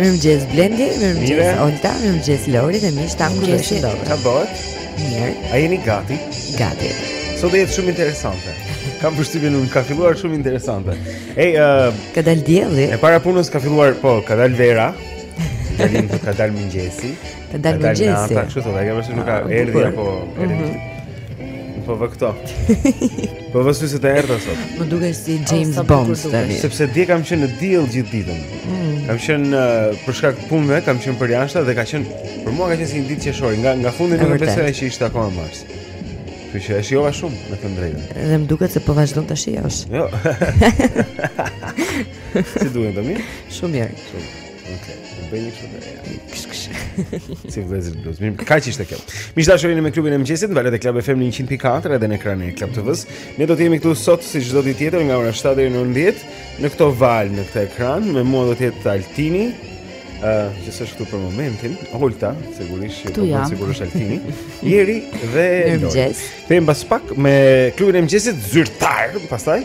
Mirëmëngjes Blendi, mirëmëngjes Olta, mirëmëngjes Lori dhe miq tanë ku jeni? Ça bëhet? Mirë. A jeni gati? Gati. Sot është shumë interesante. Kam përshtypjen unë ka filluar shumë interesante. Ej, ë, uh, ka dal dielli. E para punës ka filluar, po, ka dal vera. Dalim te Ka dal mëngjesi. Ka dalë mëngjesi. Ka dalë kështu, ai ka mësuar nuk ka ah, erdhi apo erdhi. Mhm. Po vë këto. Po vë syze të errëta sot. Më dukesh si oh, James Bond tani. Sepse dje kam qenë në diell gjithë ditën. Mm. Kam qenë uh, për shkak të punëve, kam qenë për jashtë dhe ka qenë për mua ka qenë si një ditë qershori, nga nga fundi nuk besoj se ishte akoma mars. Kështu që e shijova shumë me thën të drejtën. Dhe më duket se po vazhdon të shijosh. Jo. Si duket, po mi? Shumë mirë. Shumë. Ok, u bëj një kështu të reja. Si vllezërit Blues. Mirë, kaq ishte kjo. Miq të dashur jeni me klubin e mëngjesit, në valët e Club FM 100.4 edhe në ekranin e Club TV-së. Ne do të jemi këtu sot si çdo ditë tjetër nga ora 7 deri në 10 në këto valë në këtë ekran, me mua do të jetë Altini, uh, që s'është këtu për momentin, Olta, sigurisht që do të sigurisht Altini, Jeri dhe Lori. Kthehemi pas pak me klubin e mëngjesit, zyrtar, pastaj,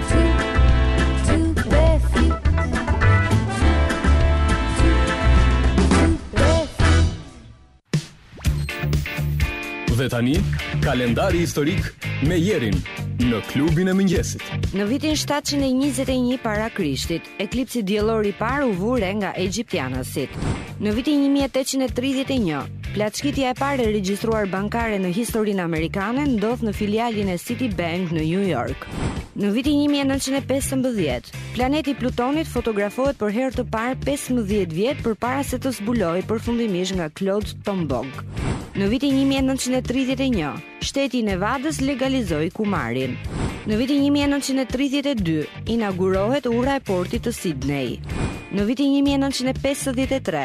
Dhe tani, kalendari historik me Jerin në klubin e mëngjesit. Në vitin 721 para Krishtit, Eklipsi diellor i parë u vu re nga egjiptianasit. Në vitin 1831, plaçkitja e parë e regjistruar bankare në historinë amerikane ndodh në filialin e Citibank në New York. Në vitin 1915, planeti i Plutonit fotografohet për herë të parë 15 vjet përpara se të zbulohej përfundimisht nga Claude Tombaugh. Në vitin 1931, Shteti i Nevadës legalizoi kumarin. Në vitin 1932 inaugurohet ura e portit të Sidney. Në vitin 1953,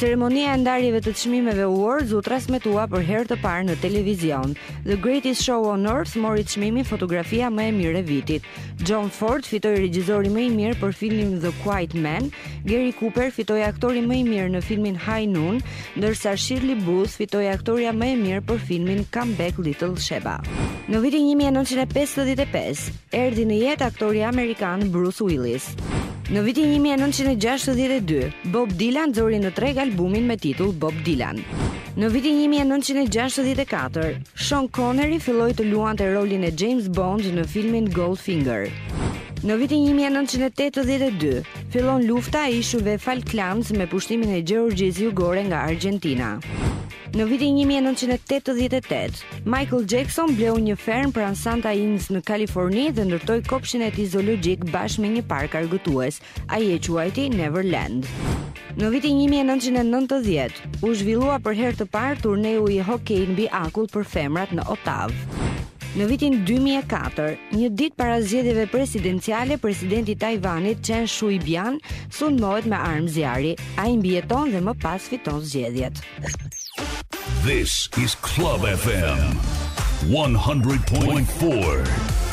ceremonia e ndarjeve të çmimeve Awards u transmetua për herë të parë në televizion. The Greatest Show on Earth mori çmimin Fotografia më e mirë e vitit. John Ford fitoi regjizori më i mirë për filmin The Quiet Man, Gary Cooper fitoi aktori më i mirë në filmin High Noon, ndërsa Shirley Booth fitoi aktorja më e mirë për filmin Come Back Little Sheba. Në vitin 1955 erdhi në jetë aktori amerikan Bruce Willis. Në vitin 1962, Bob Dylan nxori në treg albumin me titull Bob Dylan. Në vitin një mijë e nëntëqind e gjashtëdhjetë e katër, Sean Connery filloi të luante rolin e James Bond në filmin Goldfinger. Në vitin 1982, fillon lufta e ishujve Falklands me pushtimin e Gjeorgjisë Jugore nga Argjentina. Në vitin 1988, Michael Jackson bleu një fermë pranë Santa Ynez në Kaliforni dhe ndërtoi kopshtin e tij zoologjik bashkë me një park argëtues, Ai e quajti Neverland. Në vitin një mijë e nëntëqind e nëntëdhjetë, u zhvillua për herë të parë turneu i hokejit mbi akull për femrat në Otavë. Në vitin 2004, një ditë para zgjedhjeve presidenciale, presidenti i Tajvanit, Chen Shui-bian, sulmohet me armë zjarri. Ai mbijeton dhe më pas fiton zgjedhjet. This is Club FM 100.4.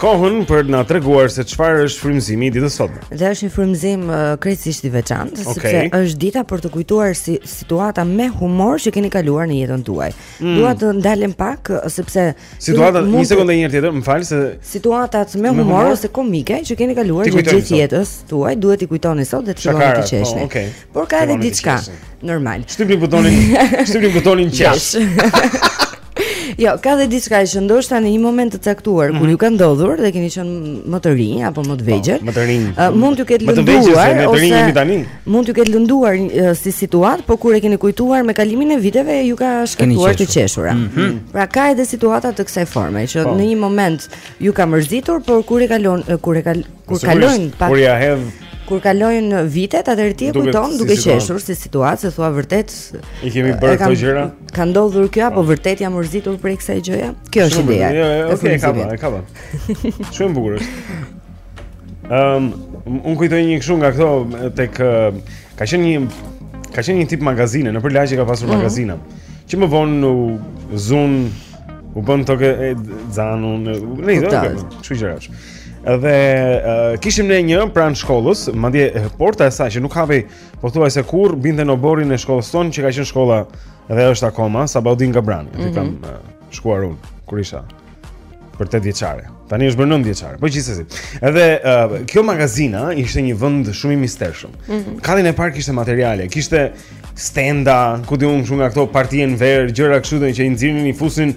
kohën për të na treguar se çfarë është frymëzimi i ditës sot. Dhe është një frymëzim uh, krejtësisht i veçantë, okay. sepse është dita për të kujtuar si situata me humor që keni kaluar në jetën tuaj. Mm. Dua të ndalem pak uh, sepse situata një sekondë një tjetër, më fal se situatat me, me humor, humor ose komike që keni kaluar gjatë gjithë jetës tuaj duhet t'i kujtoni sot dhe të filloni të qeshni. Po, okay. Por ka edhe diçka normal. Shtypni butonin, shtypni butonin qesh. Jo, ka dhe diçka që ndoshta në një moment të caktuar kur mhm. ju ka ndodhur dhe keni qenë më të rinj apo më të po, vegjël. Më të rinj. Mund t'ju ketë lënduar ose mund t'ju ketë lënduar si situatë, por kur e keni kujtuar me kalimin e viteve ju ka shkaktuar të qeshura. Mhm. Pra ka edhe situata të kësaj forme që po. në një moment ju ka mërzitur, por kur e kalon kur e kal kur kalojnë pak kur ja hedh Kur kalojnë vitet, atëherë ti e kujton duke qeshur si situatë, se thua vërtet. I kemi bërë këto gjëra. Ka ndodhur kjo apo po. vërtet jam mërzitur prej kësaj gjëje? Kjo është ideja. Jo, jo, ok, e kapa, e kapa. Shumë bukur është. Ehm, um, un kujtoj një kështu nga këto tek ka qenë një ka qenë një tip magazine, nëpër lagje ka pasur mm -hmm. magazina. Që më vonë u zun U bën tokë e zanun në në zonë. Çu gjërash. Dhe uh, kishim ne një pranë shkollës, madje porta e saj që nuk hapej pothuajse kurr, binte në oborrin e shkollës tonë që ka qenë shkolla dhe është akoma Sabaudin Gabrani, mm -hmm. kam uh, shkuar unë kur isha për 8-vjeçare. Tani është bërë 9-vjeçare, po gjithsesi. Edhe uh, kjo magazina ishte një vend shumë i mistershëm. Mm -hmm. Katin e parë kishte materiale, kishte stenda, ku di unë këtu nga këto Parti Enver, gjëra kështu do që i nxirrnin i fusin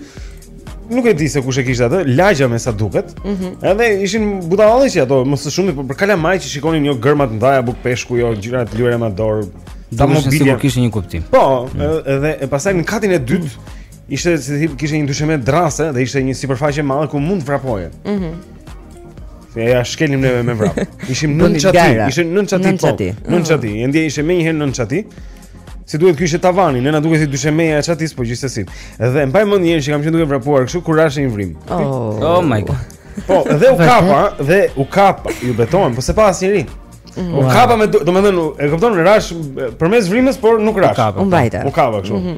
nuk e di se kush e kishte atë, lagja me sa duket. Ëh. Mm edhe ishin budallallëqe ato, më së shumti po për kalamaj që shikonin jo gërma të ndaja bukë peshku, jo gjëra të lyera me dorë. Ta më bile kishin një kuptim. Po, mm. edhe e pastaj në katin e dytë ishte si tip kishte një dysheme drase dhe ishte një sipërfaqe e madhe ku mund të vrapoje. Ëh. Mm Se ja shkelim neve me vrap. Ishim nën çati, ishim nën çati. Nën po. çati. Nën çati. Oh. Ende s'ishim mirë një herë nën çati. Si duhet ky ishte tavani, ne na dukej si dyshemeja e çatisë, po gjithsesi. Dhe mbaj mend një herë që kam qenë duke vrapuar kështu kur rashë në një vrimë. Oh, oh my god. Po, dhe u kapa, dhe u kapa, ju betohem, po s'e pa asnjëri. Mm. U kapa me, domethënë, e kupton, rashë përmes vrimës, por nuk rashë. U kapa. U kapa kështu. Mhm.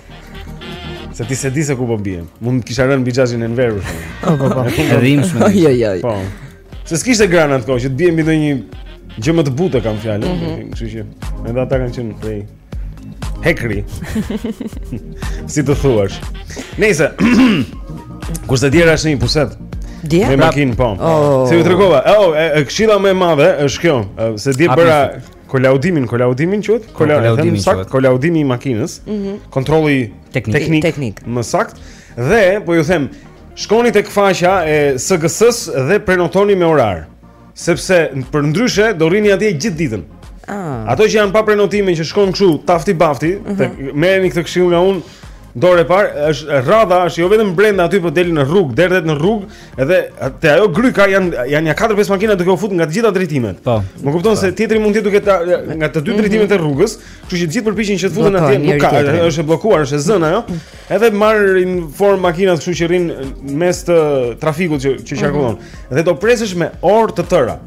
Se ti s'e di se ku po bie. Mund të kisha rënë mbi xhaxhin Enver për shkak. Po po po. E dhimbshme. Ai ai ai. Po. Se s'kishte grana atë kohë që të bie mbi ndonjë gjë më të butë kam fjalën, mm -hmm. kështu që edhe ata kanë qenë prej hekri. si të thuash. Nëse kurse dje është një pusetë. Dje me makinë po. Oh. S'ju tregova. Oh, e, e këshilla më e madhe është kjo, se dje bëra Kolaudimin, kolaudimin quhet? Po, kolaudimin quhet. Sakt, kolaudimi i makinës. Mm -hmm. Kontrolli teknik, teknik, teknik. Më sakt. Dhe po ju them, shkoni tek faqja e SGS-së dhe prenotoni me orar, sepse përndryshe do rrini atje gjithë ditën. Ah. Ato që janë pa prenotime që shkon kështu tafti bafti, mm -hmm. merreni këtë këshillë nga unë dorë e parë, është rradha, është jo vetëm brenda aty, por del në rrugë, derdhet në rrugë. Edhe te ajo gryka janë janë ja 4-5 makina duke u fut nga të gjitha drejtimet. Po. Më kupton se po. tjetri mund të jetë duke ta, nga të dy mhm. drejtimet e rrugës, kështu që të gjithë përpiqen që të futen atje, nuk ka, është e bllokuar, është e zënë ajo. Edhe marrin formë makinat kështu që rrinë mes të trafikut që që qarkullon. Mhm. Dhe do presësh me orë të tëra.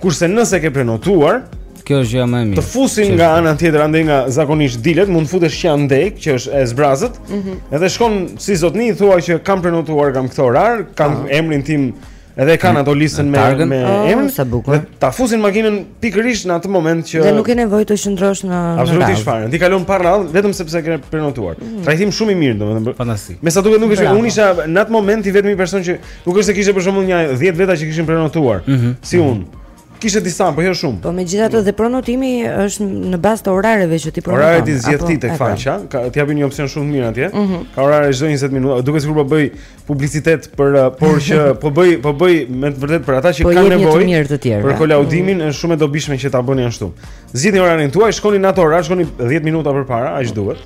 Kurse nëse ke prenotuar, kjo është gjëja më e mirë. Të fusin nga ana tjetër andej nga zakonisht dilet, mund të futesh që andej, që është e zbrazët. Mm -hmm. Edhe shkon si zotni i thua që kam prenotuar kam këtë orar, kam oh. emrin tim Edhe kanë ato listën me Targën? me oh, emrin. Sa bukur. Ta fusin makinën pikërisht në atë moment që Dhe nuk ke nevojë të qëndrosh në Absolutisht fare. Ti kalon para radhës vetëm sepse ke prenotuar. Mm. Trajtim shumë i mirë, domethënë. Fantastik. Me sa duket nuk e shpjegoj. Unë isha në atë moment i vetmi person që Nuk është se kishte për shembull një 10 veta që kishin prenotuar, mm -hmm. si unë. Kishte disa, po jo shumë. Po megjithatë dhe prenotimi është në bazë të orareve që ti prenoton. Oraret i zgjedh ti tek faqja, ka t'i japin një opsion shumë mirë atje. Mm -hmm. Ka orare çdo 20 minuta. Duket sikur po bëj publicitet për eh, por që po bëj po bëj me të vërtetë për ata që po kanë nevojë. Për mhm. kolaudimin është shumë e dobishme që ta bëni ashtu. Zgjidhni orarin tuaj, shkoni në atë orar, shkoni 10 minuta përpara, aq duhet.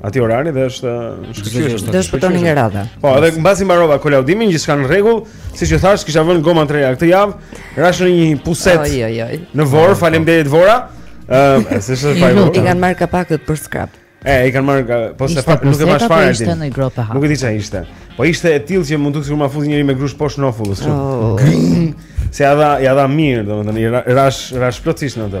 Atij orari dhe është shkëlqyeshëm Dhe shpëtoni nga radha Po, edhe mbasi mbarova kolaudimin, gjithçka në rregull Siç thashë, kisha vënë goma të reja këtë javë Rashë në një pusetë oj, oj, oj. Në Vorë, faleminderit Vora um, E s'ishte faji I kanë marrë kapakët për skrap E, i kanë marrë, po në fakt, nuk e pashë fare Ishte një gropë ha Nuk e di ça ishte Po ishte e tillë që mu duk sikur ma futi njëri me grusht poshtë nofullës oh. Se ja dha, ja dha mirë, domethënë, rashë, rashë plotësisht në të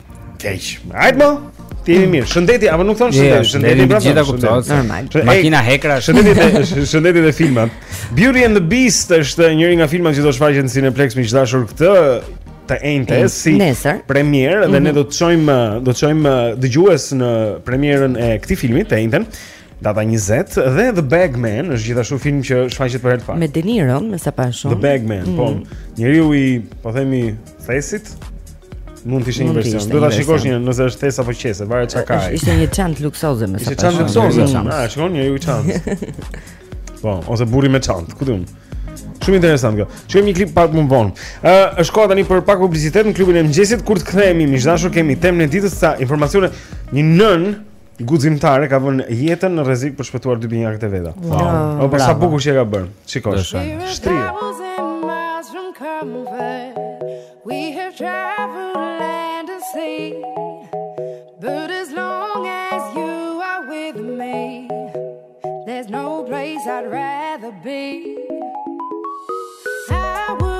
Keq. Hajt mo. Ti jemi mirë. Shëndeti, apo nuk thon shëndeti, shëndeti i pari. Gjithë kuptohet. Normal. Makina hekra. Shëndeti, shëndeti te filmat. Beauty and the Beast është njëri nga filmat që do shfaqet në Cineplex miq të dashur këtë të enjte mm, si Nesër. premierë dhe mm -hmm. ne mhm. do të çojmë eh, do të çojmë eh, dëgjues në premierën e këtij filmi të enjten data 20 dhe The Bag Man është gjithashtu film që shfaqet për herë të parë me De Niron me sa pashë unë The Bag Man mm -hmm. po mhm. njeriu i po themi Thesit mund të ishte një version. Do ta shikosh njëherë nëse është thes apo qese, varet çka ka. Ishte një çant luksoze me sa Ishte çant luksoze. Na, ah, shkon njeriu çant. Po, ose burri me çant, ku di un. Shumë interesant kjo. Shikojmë një klip pak më vonë. Ë, uh, është koha tani për pak publicitet në klubin e mëngjesit kur të kthehemi. Miq të dashur kemi temën e ditës ca informacione një nën guximtare ka vënë jetën në rrezik për shpëtuar dy binjakët e veta. Wow. Wow. O po sa bukur që e ka bër. Shiko. Shtri. We have traveled land and sea But as long as you are with me There's no place I'd rather be I would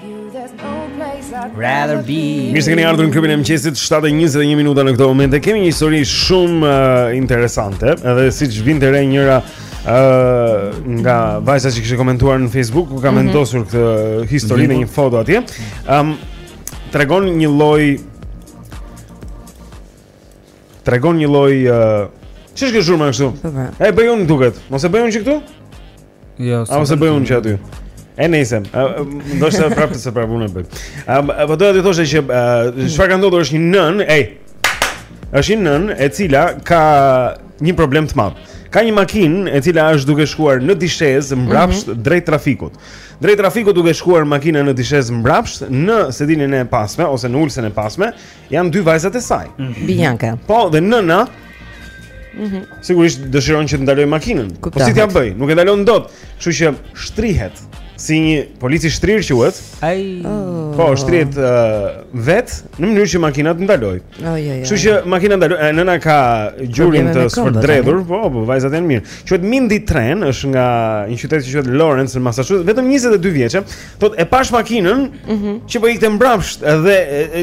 Rather be Mirë se keni ardhur në klubin e mëngjesit 7:21 minuta në këtë moment. Kemi një histori shumë uh, interesante, edhe siç vinte re njëra ë uh, nga vajzat që kishin komentuar në Facebook, e ka mm -hmm. vendosur këtë histori me mm -hmm. një foto atje. Ëm um, tregon një lloj Tregon një lloj Ç'është uh, kjo zhurma kështu? Po, po. E bëj unë duket. Mos e bëj unë që këtu? Jo, s'e bëj. A bëj unë që aty? E nejse, ndoshta prapë se prapë unë e bëj. A po doja të thosha që çfarë ka ndodhur është një nën, ej. Është një nën e cila ka një problem të madh. Ka një makinë e cila është duke shkuar në dishezë mbrapsht mm -hmm. drejt trafikut. Drejt trafikut duke shkuar makina në dishezë mbrapsht në sediljen e pasme ose në ulësen e pasme, janë dy vajzat e saj. Mm -hmm. Binjake. Po, dhe nëna Mm -hmm. Sigurisht dëshiron që të ndaloj makinën. Po si t'ia bëj? Nuk e ndalon dot. Kështu që shtrihet si një polic i shtrirë quhet Ai. Oh. Po, shtrihet uh, vet në mënyrë që makina të ndaloj oh, jo, jo. Kështu që makina ndaloi, e, nëna ka gjurin të përdredhur Po, po, vajzat janë mirë Quhet Mindy Tran, është nga një qytet që quhet Lawrence në Massachusetts Vetëm 22 vjeçe Thot e pash makinën mm -hmm. që po ikte mbrapsht dhe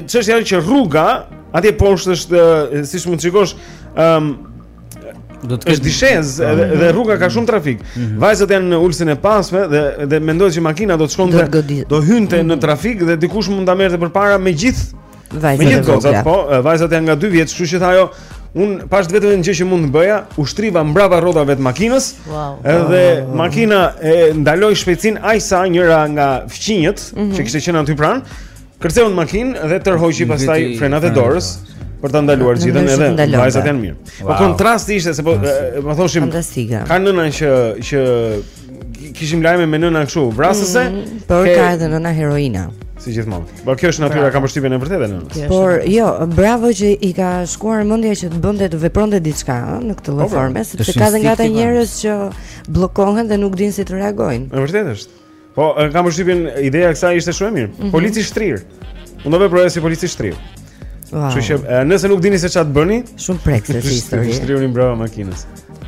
çështja është që rruga atje poshtë është siç mund të shikosh ëm um, do të kesh dishez po. dhe, dhe rruga ka shumë trafik. Mm -hmm. Vajzat janë në ulësen e pasme dhe dhe mendoi se makina do të shkonte do, do hynte mm -hmm. në mhm. trafik dhe dikush mund ta merrte përpara me gjithë Vajzat e vogla. Po, vajzat janë nga 2 vjeç, kështu që tha un pashë vetëm një gjë që mund të bëja, u shtriva mbrapa rrotave të makinës. Wow. Edhe wow. makina e ndaloi shpejtësinë aq sa njëra nga fqinjët mm -hmm. që kishte qenë aty pranë, kërceu në makinë dhe tërhoqi pastaj frenat e dorës për ta ndaluar gjithën edhe vajzat janë mirë. Po kontrasti ishte se po më thoshim fantastike. Ka nëna që që kishim lajme me nëna kështu, vrasëse. Mm, mm, por ka edhe nëna heroina. Si gjithmonë. Po kjo është natyra kam përshtypjen e vërtetë nëna. Por jo, bravo që i ka shkuar mendja që të bënte të vepronte diçka në këtë lloj po, po. forme, sepse ka dhe nga ata njerëz që bllokohen dhe nuk dinë si të reagojnë. E vërtetë është. Po kam përshtypjen ideja e kësaj ishte shumë e mirë. Mhm. Polic i shtrirë. Unë do të veproj si polic i shtrirë. Wow. Kështu që e, nëse nuk dini se çfarë të bëni, Shumë prekëse si histori. shtrihuni mbrapa makinës.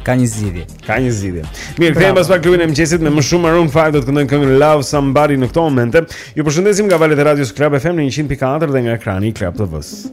Ka një zgjidhje. Ka një zgjidhje. Mirë, kthehemi pas pak klubin e mëngjesit me më shumë Maroon 5 do të këndojnë këngën Love Somebody në këto momente. Ju përshëndesim nga valët e radios Club FM në 100.4 dhe nga ekrani i Club TV-s.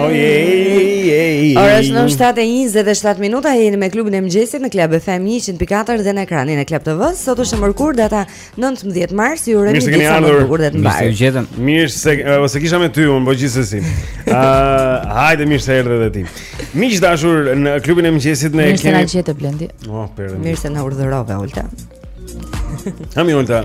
Ojej. Ora është në 7:27 minuta jeni me klubin e mëngjesit në Club FM 104 dhe në ekranin e Club TV. Sot është e mërkurë data 19 mars. Ju uroj një ditë sa më të bukur dhe të mbarë. Mirë se gjetëm. Mirë se ose s'e kisha me ty un, po gjithsesi. Ë, uh, hajde mirë se erdhe dhe ti. Miq të dashur në klubin e mëngjesit ne kemi Mirë se na gjetë Blendi. Oh, Mirë se na urdhërove Olta. Kam Olta.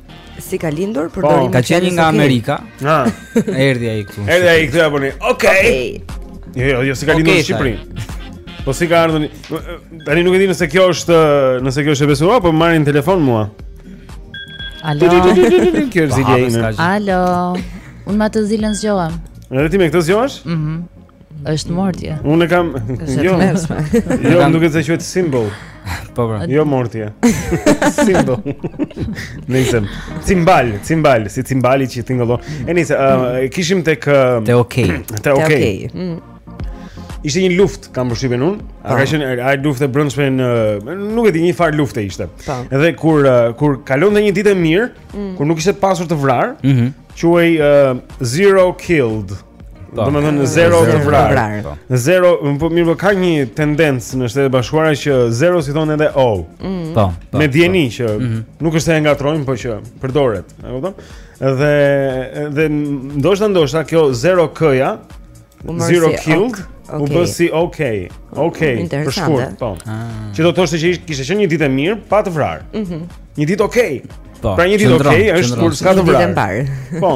Si ka lindur për po, Ka qenë një nga Amerika. Ha. Erdhi ai këtu. Erdhi ai këtu apo ne? Okej. Jo, jo, jo, si ka lindur në Shqipëri. Po si ka ardhur? Tani nuk e di nëse kjo është, nëse kjo është e besuar, po marrin telefon mua. Alo. Kjo është zgjidhja ime. Alo. Unë me atë zilen zgjohem. Edhe ti me këtë zgjohesh? Mhm. Është mortje. Unë kam. Jo. Jo, kam... nuk e të quhet simbol. Po bra. Jo mortje. simbol. Nisem. Cimbal, cimbal, si cimbali që tingëllon. E nise, uh, kishim tek uh, te okay. Te okay. okay. Mm. Ishte një luftë, kam përshtypjen unë. A ka qenë ai luftë e brendshme në nuk e di një far lufte ishte. Pa. Edhe kur kur kalonte një ditë e mirë, mm. kur nuk kishte pasur të vrarë, mm -hmm. quhej uh, zero killed. Mm Do të thotë zero të vrarë. Zero, po mirë, po ka një tendencë në Shtetet e Bashkuara që zeros i thonë edhe o. Mm. Po. po me dijeni po. që mhm. nuk është se e ngatrojmë, po që përdoret, e kupton? Dhe dhe ndoshta ndoshta kjo zero k-ja, zero killed, u bë si ok. Ok. Për shkurt, po. Ah. Që do të thoshte që kishte qenë një ditë e mirë pa të vrarë. Mhm. Një ditë ok. Po. Pra një ditë ok, është kur s'ka të vrarë. Po.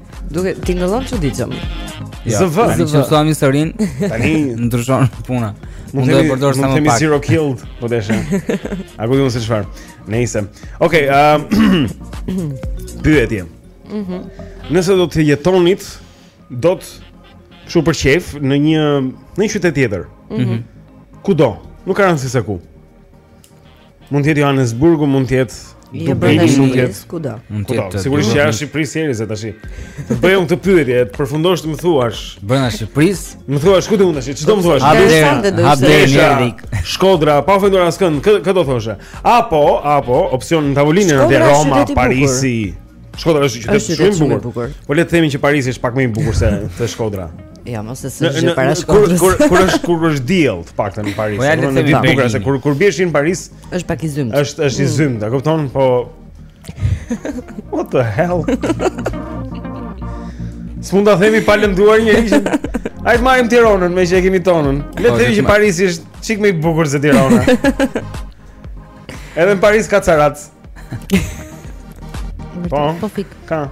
Duke tingëllon çuditshëm. Ja, ZV. Tani që mësuam historin, tani ndryshon puna. Mund të përdor sa më pak. Mund të zero killed, po deshë. A ku di un se çfarë? Nëse. Okej, ëm pyetje. Mhm. Nëse do të jetonit do të kështu për qejf në një në një qytet tjetër. Mhm. Kudo, nuk ka rëndësi se ku. Mund të jetë Johannesburgu, mund të jetë Dubai, mund të jetë kudo. Mund të jetë. Sigurisht që është Shqipëri serioze tash. Të bëj unë këtë pyetje, të përfundosh të më thuash. Brenda Shqipëris? Më thuash ku ti mund tash? Ç'do më thuash. A bën? Shkodra, pa ofenduar askënd, ç'do thoshe? Apo, apo opsion në tavolinë Roma, Parisi. Shkodra është qytet shumë i bukur. bukur. Po le të themi që Parisi është pak më i bukur sesa Shkodra. Jo, mos thuj gjë para Shkodrës. Kur kur kur është kur është diell të paktën në Paris. Po ja le të themi bukur se kur kur bie shi në Paris është pak i zymtë. Është është i mm. zymtë, a kupton? Po What the hell? S'mund ta themi pa lënduar një herë. Ai të marrim Tironën, me që e kemi tonën. Le të po, themi që Parisi është çik më i bukur se Tirana. Edhe në Paris ka carac. Po, po fik. Ka.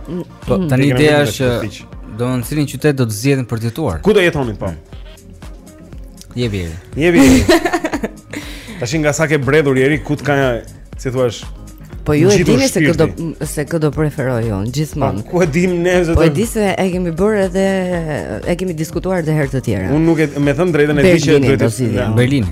Po tani ideja është që do në cilin qytet do të zgjidhnit për të jetuar. Ku do jetoni po? Hmm. Je vjen. Je vjen. Tash nga sa ke bredhur deri ku të ka, si thua, Po ju e dini se kë do se kë do preferoj un gjithmonë. Po, ku e dim ne se Po e di se e kemi bërë edhe e kemi diskutuar edhe herë të tjera. Un nuk e me thën drejtën e di që do thotë Berlin.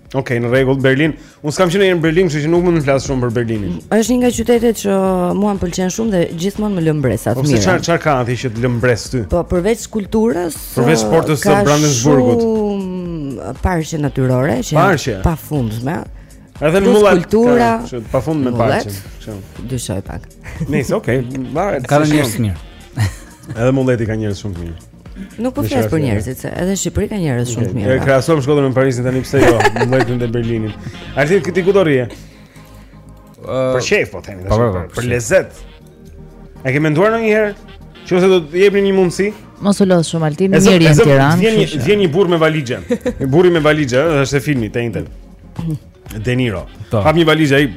Okej, okay, në rregull Berlin. Unë s'kam qenë në Berlin, kështu që nuk mund të flas shumë për Berlinin. Mm, është një nga qytetet që mua më pëlqen shumë dhe gjithmonë më lë mbresa të mira. Po çfarë çfarë ka aty që të lë mbres ty? Po përveç kulturës, përveç uh, Portës të Brandenburgut. Ka parqe natyrore që parqe. pa fundme. Edhe në Mullet kultura, është pa fund me parqe. Kështu. Dyshoj pak. Nice, okay. Varet. Ka njerëz të mirë. Edhe Mulleti ka njerëz shumë të mirë. Nuk po flas për njerëzit, se edhe në Shqipëri ka njerëz shumë të mirë. E krahasum Shkodrën me Parisin tani pse jo, Mulletin me Berlinin. Altin ti ku do rrije? Për qejf po themi, po, po, po, për lezet. A ke menduar ndonjëherë që ose do të jepej një mundësi? Mos u lodh shumë Altin, mirë je në Tiranë. Vjen një vjen një burrë me valixhe. Një burrë me valixhe, është te filmi The Intern. De Niro. Hap një valixhe ai.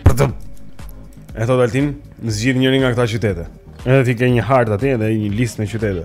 E thot Altin, më zgjidh njërin nga këta qytete. Edhe ti ke një hartë aty dhe një listë me qytete.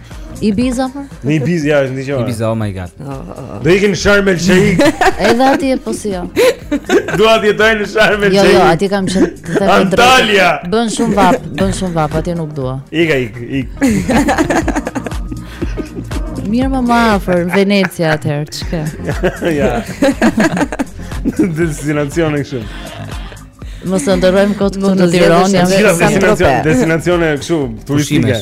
Ibiza pra? Në Ibiza, ja, është në Ibiza. Ibiza, oh my god. Oh, oh, oh. Do ikim Sharm el Sheikh. Edhe aty e po si jo. Do aty të në Sharm el Sheikh. Jo, jo, aty kam qenë të them. Antalya. Bën shumë vap, bën shumë vap, aty nuk dua. Ika, ik, ik. Mirë më më afer, Venecia atëherë, ç'ke? Ja, në destinacione këshu Mos e ndërrojmë kot këtu në Tiron, jam kështë në tropë Destinacione këshu, turistike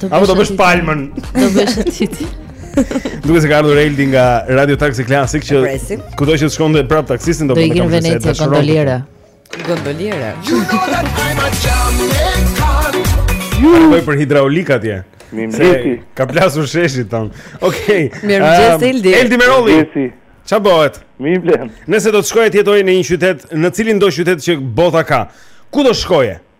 Do bësh. Apo do bësh palmën. Do bësh ti. Duket se ka ardhur Eldi nga Radio Taxi Classic që kudo që të shkonte prap taksistin do të bëjë vetëm gondoliere. Gondoliere. Ju do për hidraulikat atje. Mirëmëngjesi. Ka plasur sheshi ton. Okej. Okay. Mirëmëngjes ehm, Eldi. Eldi Merolli. Mirëmëngjesi. Ça bëhet? Mirë Blen. Nëse do të shkoje të jetoje në një qytet, në cilindo qytet që bota ka, ku do shkoje?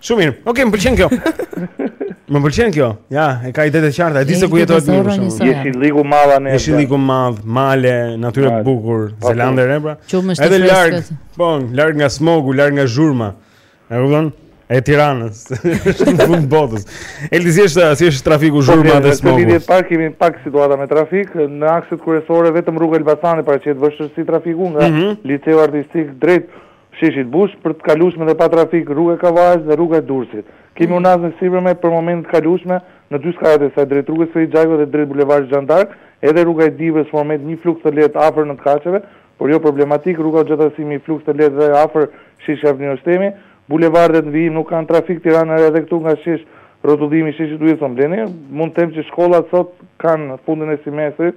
Shumë mirë. Okej, okay, më pëlqen kjo. Më pëlqen kjo. Ja, i ka idetë të qarta. E di se ku jetohet më shumë. Je si ligu malla ne. Je si ligu mall, male, natyrë e bukur, Zelanda e Re pra. Edhe larg. Po, larg nga smogu, larg nga zhurma. E kupton? E Tiranës. Është në fund të botës. Eldi si është, si është trafiku pra, zhurma dhe smogu. Në park kemi pak situata me trafik, në akset kryesore vetëm rruga e Elbasanit paraqet vështirësi trafiku nga mm -hmm. Liceu Artistik drejt Sheshit Bush, por të kalueshme dhe pa trafik, Rruga e Kavajës dhe Rruga e Durrësit. Kemi unazën e sipërme për momentin të kalueshme në dy skajet e saj, drejt Rrugës Ferit Xhajko dhe drejt Bulevardit Zhan d'Ark, edhe Rruga e Dibrës për momentin një fluks të lehtë afër nëntëkatësheve, por jo problematik, Rruga Hoxha Tahsim një fluks të lehtë dhe afër Sheshit Avni Rustemi, Bulevardet në vijim nuk kanë trafik, Tirana e Re edhe këtu nga rreth rrotullimi i Sheshit Wilson Bleni, mund të them që shkollat sot kanë fundin e semestrit,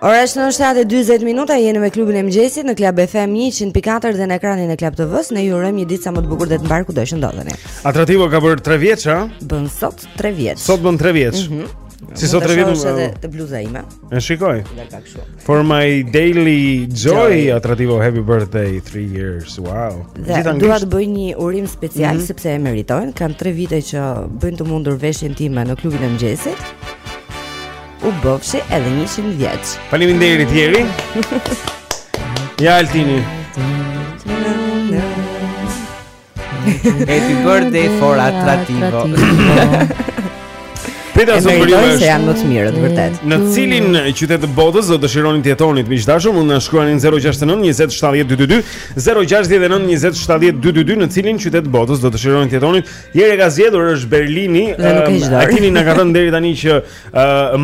Ora është 7:40 minuta, jeni me klubin e mëngjesit në Club FM 100.4 dhe në ekranin e Club TV-s. Ne ju urojmë një ditë sa më të bukur dhe të mbarë kudo që ndodheni. Atrativo ka bërë 3 vjeç, a? Bën sot 3 vjeç. Sot bën 3 vjeç. Mhm. Mm si sot 3 vjeç. Është edhe te bluza ime. E shikoj. For my daily joy, atrativo happy birthday 3 years. Wow. Edhe dua të bëj një urim special mm -hmm. sepse e meritojnë. Kanë 3 vite që bëjnë të mundur veshjen time në klubin e mëngjesit. U bëfshi edhe 100 vjeç. Faleminderit Jeri. ja Altini. Happy birthday for Atrativo. Prita zonë për ju është. Se janë më të mirët vërtet. Mm. Në cilin qytet të botës do dëshironi të jetonit miq të dashur? Mund të na shkruani në 069 20 70 222, 069 20 70 222 në cilin qytet të botës do dëshironi të jetoni? Jeri ka zgjedhur është Berlini. Altini na ka thënë deri tani që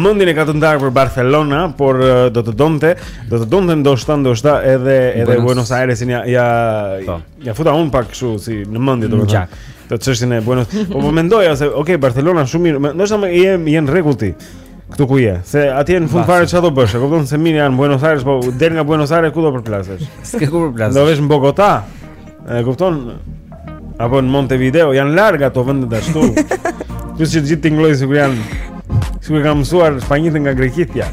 mendjen e ka të ndarë për Barcelona, por do të donte, do të donte ndoshta ndoshta edhe edhe Buenos Airesin ja ja po. Ja futa un pak kështu si në mendje domethënë. Te çështja e Buenos. Po po mendoja se ok Barcelona shumë mirë, ndoshta më jam, je në rregull ti këtu ku je? Se atje në fund fare çfarë do bësh? E kupton se mirë je në Buenos Aires, po del nga Buenos Aires ku do përplasesh? S'ke ku përplasesh. Do vesh në Bogota. E kupton? Apo në Montevideo, janë larg ato vendet ashtu. Plus që të gjithë tingëllojnë sikur janë sikur kanë mësuar spanjishten nga greqishtja.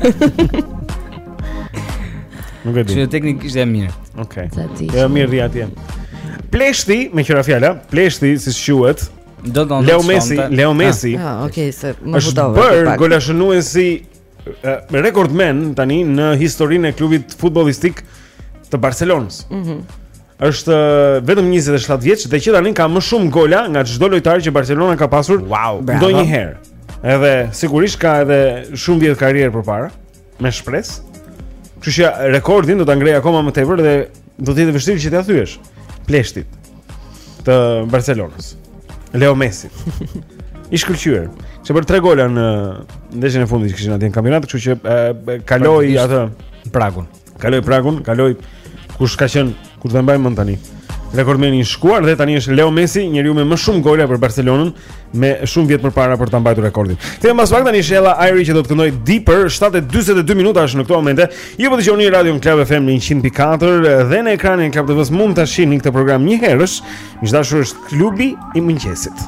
Nuk e di. Që teknikisht është mirë. Okej. Okay. Jo mirë rri atje. Pleshti meqë ra fjala, pleshti si quhet? Do të Leo Messi, Leo ah. Messi. Ah, ah okay, se u hutova. Është bërë golashënuesi rekordmen tani në historinë e klubit futbollistik të Barcelonës. Mhm. Mm është vetëm 27 vjeç dhe që tani ka më shumë gola nga çdo lojtar që Barcelona ka pasur wow, ndonjëherë. Edhe sigurisht ka edhe shumë vjet karrierë përpara. Me shpresë. Kështu që rekordin do ta ngrejë akoma më tepër dhe do të jetë e vështirë që t'ia thyesh pleshtit të Barcelonës. Leo Messit. I shkëlqyer. Shënoi tre gola në ndeshjen e fundit që kishin atje në kampionat, kështu që e, e, kaloi atë pragun. Kaloi pragun, kaloi kush ka qenë Ku ta mbaj mend tani rekordmenin e shkuar dhe tani është Leo Messi, njeriu me më shumë gola për Barcelonën me shumë vjet përpara për ta mbajtur rekordin. Kthehemi pas pak, tani është Ella Eyre që do të këndojë Deeper 7:42 minuta është në këtë moment. Ju po dëgjoni Radio Club FM në 100.4 dhe në ekranin e Club TV-s mund ta shihni këtë program njëherësh. Miq të dashur është klubi i mëngjesit.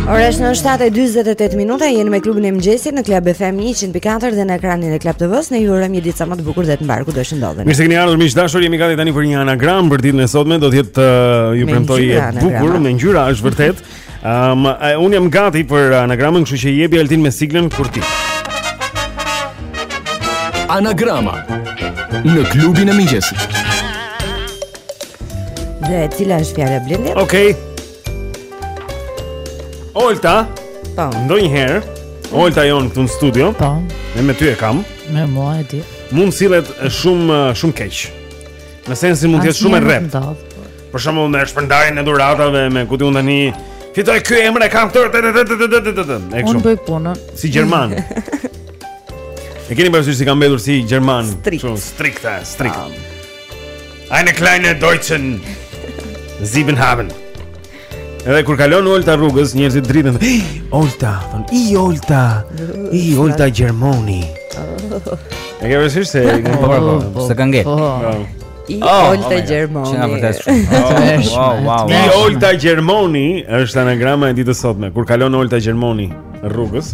Ora është në 7:48 minuta, jeni me klubin e mëngjesit në Club FM 104 dhe në ekranin e Club TV-s, ne ju urojmë një ditë sa më të bukur dhe të mbarë kudo që të ndodheni. Mirë se keni ardhur miq të dashur, jemi gati tani për një anagram për ditën e sotme, do të jetë uh, ju premtoj e bukur me ngjyra, është vërtet. Ëm um, uh, unë jam gati për anagramën, kështu që jepi Altin me siglën kur të. Anagrama në klubin e mëngjesit. Dhe cila është fjala Blendi? Okej. Okay. Olta, po. ndonjëherë Olta jonë këtu në studio. Po. E me ty e kam. Me mua e di. Mund të sillet shumë shumë keq. Në sensin mund të jetë shumë e rreptë. Për shembull me shpërndarjen e dhuratave me ku di unë tani fitoi ky emër e kam tërë. Unë bëj punën si gjerman. E keni parasysh si ka mbetur si gjerman? Shumë strikta, strikta. Eine kleine deutschen Sieben haben Edhe kur kalon Olta rrugës, njerëzit dridhen. Olta, thonë, i Olta, i Olta Gjermoni. E ke vështirë se i kanë parë po, po, se kanë gjetur. Po. I oh, Olta oh Gjermoni. Çfarë vërtet shumë. Oh, wow, wow. I Olta Gjermoni është anagrama e ditës së sotme. Kur kalon Olta Gjermoni rrugës,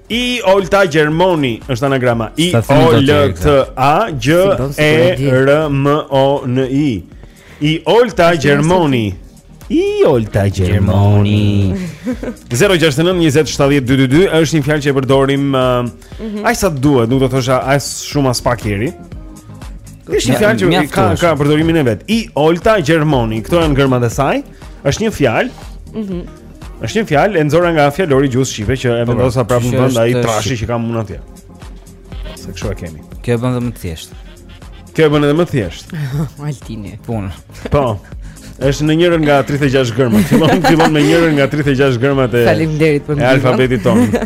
I Olta Gjermoni është anagrama I O L T A G E R M O N I I Olta Gjermoni I Olta Gjermoni 069-2722 është një fjalë që e përdorim uh, mm -hmm. Aq sa të duhet, nuk do të thosha as shumë as pak Eri është një fjalë që ka, ka përdorimin e vet I Olta Gjermoni, këto janë gërmat e saj Është një fjalë. Mhm. Mm është një fjalë e nxorra nga fjalori i gjuhës shqipe që e vendosa prapë në vend ai trashi që kam unë atje. Se kështu e kemi. Kjo e bën edhe më të thjeshtë. Kjo e bën edhe më të thjeshtë. Altini. Punë. Po. Është në njërën nga 36 gërmat. Fillon fillon me njërën nga 36 gërmat e Faleminderit për mirë. Alfabetit tonë.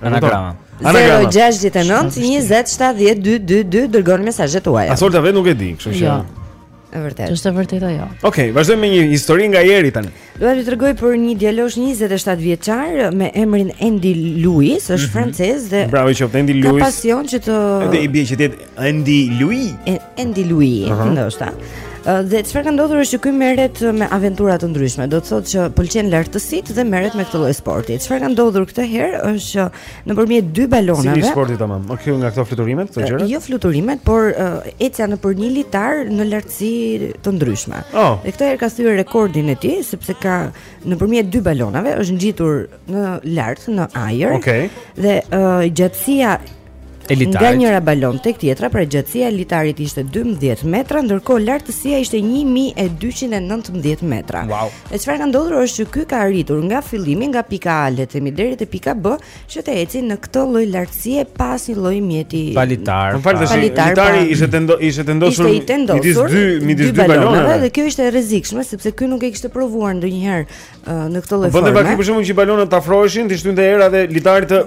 Anagrama. Anagrama. 069 20 70 222 dërgoni mesazhet tuaja. As Olta vetë nuk e di, kështu që. Jo. E vërtet. Është e vërtetë ajo. Okej, okay, vazhdojmë me një histori nga Eri tani. Do t'ju tregoj për një djalosh 27 vjeçar me emrin Andy Lewis, është mm -hmm. francez dhe Bravo qoftë Andy Lewis. Ka pasion që të Edhe i bie që të Andy Louis. Andy Louis, uh -huh. ndoshta. Dhe çfarë ka ndodhur është që ky merret me aventura të ndryshme. Do të thotë që i pëlqen lartësitë dhe merret me këtë lloj sporti. Çfarë ka ndodhur këtë herë është që nëpërmjet dy balonave. Çfarë sporti tamam. Okej, nga këto fluturime, këto gjëra? Jo fluturime, por ecja nëpër një litar në lartësi të ndryshme. Oh. Dhe këtë herë ka thyer rekordin e tij sepse ka nëpërmjet dy balonave është ngjitur në lart në ajër. Okej. Okay. Dhe uh, gjatësia e litarit. Nga njëra balon tek tjetra, pra gjatësia e litarit ishte 12 metra, ndërkohë lartësia ishte 1219 metra. Wow. E çfarë ka ndodhur është që ky ka arritur nga fillimi nga pika A le të themi deri te pika B, që të ecë në këtë lloj lartësie pa asnjë lloj mjeti. Pa litar. Në fakt është litari ishte tendo ishte tendosur midis dy midis dy balonave dhe kjo ishte e rrezikshme sepse ky nuk e kishte provuar ndonjëherë në këtë lloj forme. Po ka dhe rrezikun që balonat të afroheshin, t'i shtynte era dhe litari të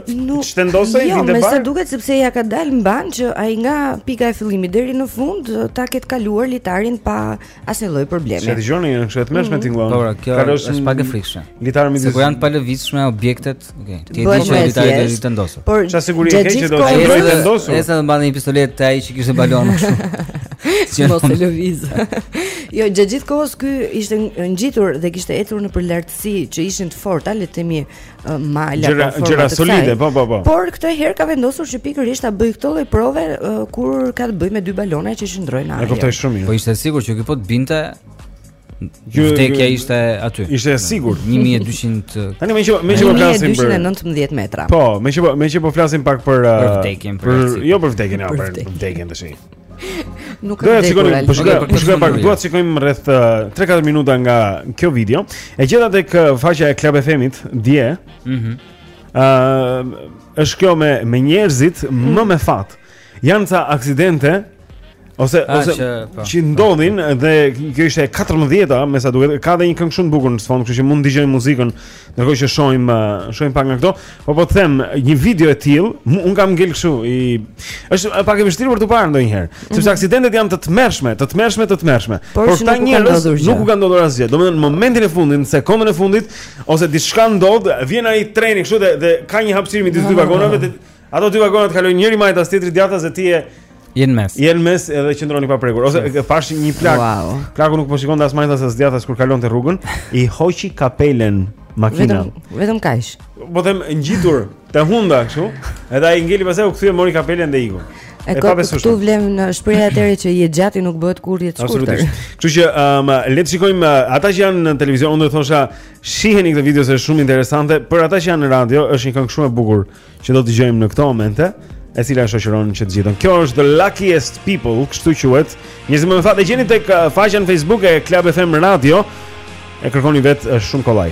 shtendosej jo, vinte bar. Jo, me sa duket sepse ia ka dalë mbanë që ai nga pika e fillimit deri në fund ta ketë kaluar litarin pa asnjë lloj problemi. Ç'të dëgjon, është e tmerrshme mhm. tingëllon. Po, kjo është pak e frikshme. Litar midis. Se kur janë të palëvizshme objektet Okej. Ti e di që ai tani është tendosur. Por çfarë siguri ke që do të jetë tendosur? Ai ia mbante një pistoletë te ai që kishte balonën kështu. Si mos e lëviz. Jo, gjatë gjithë kohës ky ishte ngjitur dhe kishte ecur nëpër lartësi që ishin të forta, le të themi male, gjëra, po gjëra solide, po po po. Por këtë herë ka vendosur që pikërisht ta bëjë këtë lloj prove uh, kur ka të bëjë me dy balona që qëndrojnë në ajër. E kuptoj shumë mirë. Po ishte e sigurt që ky po të binte Vdekja ishte aty. Ishte e sigurt. 1200. Tani më që më që po flasim për 1219 metra. Po, meqë po meqë po flasim pak për për uh, vdekjen, për jo për vdekjen, jo për vdekjen tash. Nuk e di. Po shikoj, po shikoj pak dua të shikojmë rreth 3-4 uh, minuta nga kjo video. E gjeta tek uh, faqja e Club FM-it dje. Mhm. Ëh, është kjo me me njerëzit më me fat. Janë ca aksidente ose A, ose që, pa, po, që po. ndodhin pa, dhe kjo ishte e 14-a, me sa duket, ka dhe një këngë shumë të bukur në sfond, kështu që mund të dëgjojmë muzikën ndërkohë që shohim shohim pak nga këto. Po po të them, një video e tillë, un kam ngel kështu i është pak e vështirë për të parë ndonjëherë, mm -hmm. sepse aksidentet janë të tmerrshme, të tmerrshme, të tmerrshme. Por, Por këta njerëz nuk u kanë ndodhur asgjë. Domethënë në momentin e fundit, në sekondën e fundit ose diçka ndodh, vjen ai treni kështu dhe, dhe ka një hapësirë midis dy vagonave dhe Ato dy vagona të kalojnë njëri majtas tjetri djathtas e ti je në mes. Je në mes edhe qëndron i pa prekur. Ose e pashë një plak. Wow. Plaku nuk po shikonte as majtas as djathtas kur kalonte rrugën, i hoqi kapelen makina. Vetëm vetëm kaq. Po them ngjitur te hunda kështu, edhe ai ngeli pasaj u kthye mori kapelen dhe iku. E ka besuar. Këtu vlen shprehja atë që jetëgjati nuk bëhet kurrë jetëshkurtër. Kështu që um, le të shikojmë uh, ata që janë në televizion, unë do të thosha shiheni këtë video se është shumë interesante, për ata që janë në radio është një këngë shumë e bukur. që do të dëgjojmë në këto momente, e cila e shoqëron që të gjithë. Kjo është The Luckiest People, kështu quhet. Njerëzit më me fat e gjeni tek uh, faqja në Facebook e Club FM Radio. E kërkoni vet është uh, shumë kollaj.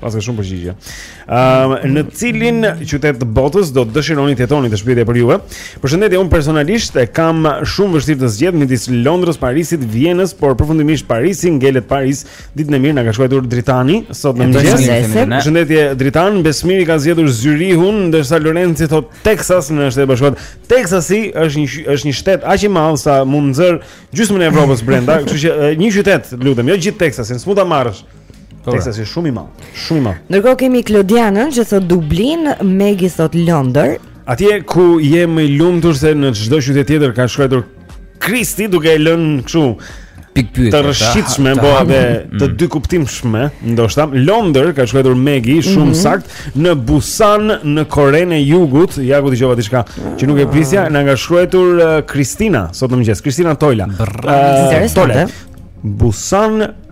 Paska shumë përgjigje. Ëm uh, në cilin qytet të botës do të dëshironi të jetoni është pyetja për juve? Përshëndetje, unë personalisht e kam shumë të vështirë të zgjedh midis Londrës, Parisit, Vienës, por përfundimisht Parisi ngelet Paris. Ditën e mirë na ka shkruar Dritani sot në mëngjes. Përshëndetje Dritan, Besmiri ka zgjedhur Zyrihun, ndërsa Lorenci thot Texas në Shtetet e Bashkuara. Texasi është një është një shtet aq i madh sa mund të nxërë gjysmën e Evropës brenda, kështu që një qytet, lutem, jo gjithë Texasin, s'mund ta marrësh. Po. Texasi është shumë i madh, shumë i madh. Ndërkohë kemi Klodianën që thot Dublin, Megi thot Londër. Atje ku je më i lumtur se në çdo qytet tjetër ka shkruar Kristi duke e lënë kështu pikëpyetje. Të rrëshitshme, po edhe të mm. dykuptimshme, ndoshta. Londër ka shkruar Megi shumë mm -hmm. saktë në Busan në Korenë e Jugut, ja ku dëgjova diçka që nuk e prisja, na ka shkruar uh, Kristina sot në mëngjes. Kristina Tola. Uh, Tola. Busan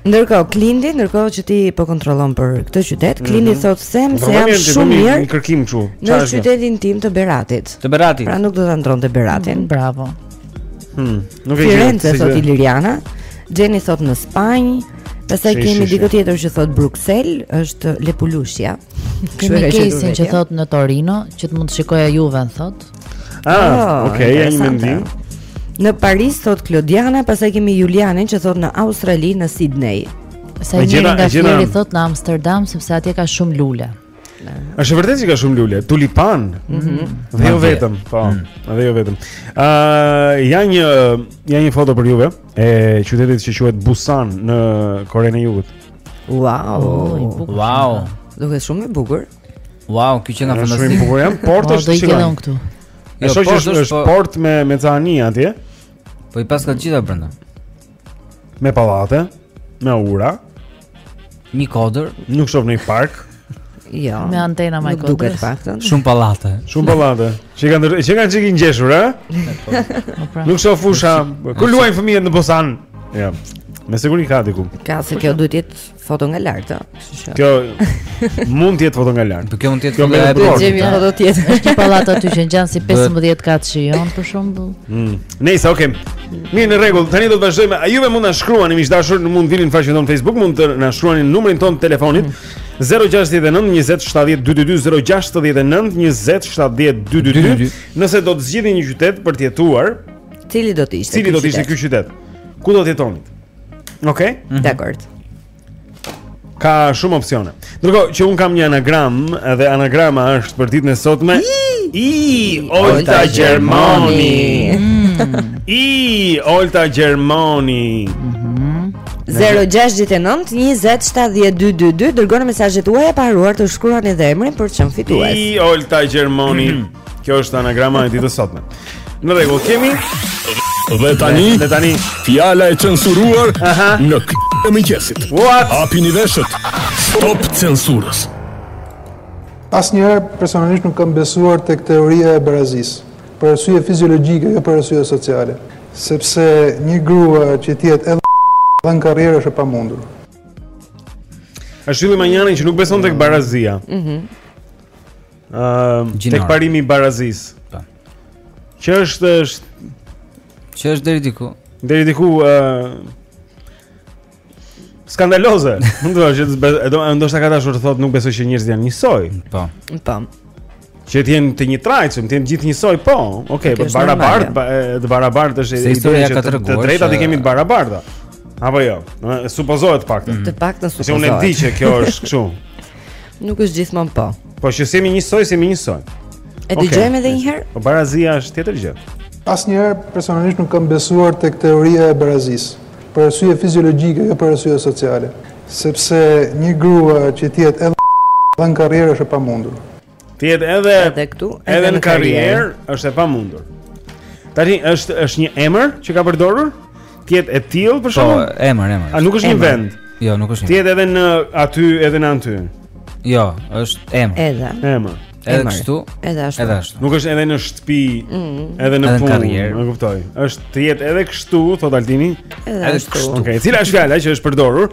Ndërkohë Klindi, ndërkohë që ti po kontrollon për këtë qytet, Klindi mm -hmm. thotë se po, jam po, shumë po, mirë në kërkim këtu. Në qytetin tim të Beratit. Të Beratit. Pra nuk do ta ndronte Beratin. Mm, bravo. Hmm, nuk e di. Firenze thotë Iliriana, Xheni thotë në Spanjë. Pastaj kemi diku tjetër që thotë Bruksel, është Lepulushja. Kemi Kesin që thotë në Torino, që të mund të shikoja Juve, thotë. Ah, oh, okay, ja një mendim. Në Paris thot Klodiana, pastaj kemi Julianin që thot në Australi në Sydney. Sa i mirë nga Fleri thot në Amsterdam sepse atje ka shumë lule. Është e vërtetë që ka shumë lule, tulipan. Mhm. Mm dhe jo vetëm, po. Mm. Dhe jo vetëm. Ëh, uh, ja një ja një foto për juve e qytetit që quhet Busan në Korenë e Jugut. Wow. Oh, wow. Duket shumë e bukur. Wow, ky qenka fantastik. Shumë bukur jam, port është i qenë këtu. Jo, është është është po- port me me cani atje. Po i paska të gjitha brenda. Me pallate, me ura. Një kodër, nuk shoh një park. Jo. Me antena më kodër. Duket paktën. Shumë pallate. Shumë pallate. Ç'i kanë ç'i kanë çikë ngjeshur, ha? Po, pra. Nuk shoh fusha. Ku luajn fëmijët në Busan? Jo. Me siguri ka diku. Ka se kjo duhet të jetë Foto nga lart, ëh. Kjo mund të jetë foto nga lart. Kjo mund të jetë foto nga lart. Do gjejmë foto tjetër. Është një pallat aty që ngjan si 15 katëshi jonë për shembull. Mm. Nice, okay. Mirë në rregull. Tani do të vazhdojmë. Ju mund të na shkruani miq të dashur, mund vini në faqen tonë Facebook, mund të na shkruani në numrin tonë të telefonit. Mm. 069 20 70 222 069 20 70 222 Nëse do të zgjidhni një qytet për të jetuar, cili do të ishte? Cili do të ishte ky qytet? Ku do të jetonit? Okej, okay. mm -hmm. dakor. Ka shumë opsione. Ndërkohë që un kam një anagram dhe anagrama është për ditën e sotme. I Olta Germani. Mm. I Olta Germani. Mhm. 069 20 70 222 dërgoni mesazhet tuaja pa harruar të shkruani dhe emrin për të qenë fitues. I Olta Germani. Mhm. Kjo është anagrama e ditës së sotme. Në rregull, kemi dhe tani, dhe tani fjala e censuruar Aha. në këtë mëngjes. What? Hapini veshët. Stop censurës. Asnjëherë personalisht nuk kam besuar tek teoria e barazisë, për arsye fiziologjike, jo për arsye sociale, sepse një grua që të jetë edhe nënë dhe në karrierë është e pamundur. Ashtu më njërin që nuk beson tek barazia. Mhm. Mm Ëm uh, tek parimi i barazisë. Po. Që është është që është deri diku. Deri diku ë uh, skandaloze. Mund të thosh, do ndoshta ka dashur të thotë nuk besoj që njerëzit janë njësoj. Po. Po. Që të jenë të njëtrajtshëm, të jenë të gjithë njësoj, po, okej, okay, po të barabart, ba, të barabart është e ideja që të, të drejta të kemi të barabarta. Apo jo, supozohet paktën. Të paktën supozohet. Se unë e di që kjo është kështu. Nuk është gjithmonë po. Po që semi njësoj, semi njësoj. E okay. dëgjojmë edhe një herë? Po barazia është tjetër gjë. Asnjëherë personalisht nuk kam besuar tek teoria e barazisë, për arsye fiziologjike, jo për arsye sociale, sepse një grua që të jetë edhe edhe në karrierë është e pamundur. Të jetë edhe edhe në karrierë është e pamundur. Tani është është një emër që ka përdorur? Të jetë e tillë për shkakun? Po, emër, emër. A nuk është një vend? Jo, nuk është. Të jetë edhe në aty, edhe në aty. Jo, është emër. Edhe. Emër. Edhe kështu. Edhe ashtu. Edhe ashtu. Nuk është edhe në shtëpi, mm. edhe në punë. E kuptoj. Është të jetë edhe kështu, thot Altini. Edhe kështu. Okej, cila është fjala që është përdorur?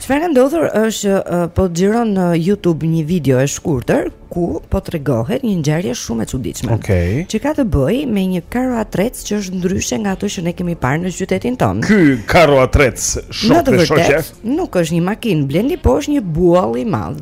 Çfarë ka ndodhur është që uh, po xhiron në YouTube një video e shkurtër ku po tregohet një ngjarje shumë e çuditshme. Okej. Okay. Që ka të bëjë me një karrotrec që është ndryshe nga ato që ne kemi parë në qytetin tonë. Ky karrotrec në të vërtetë nuk është një makinë, Blendi, po është një buall i madh.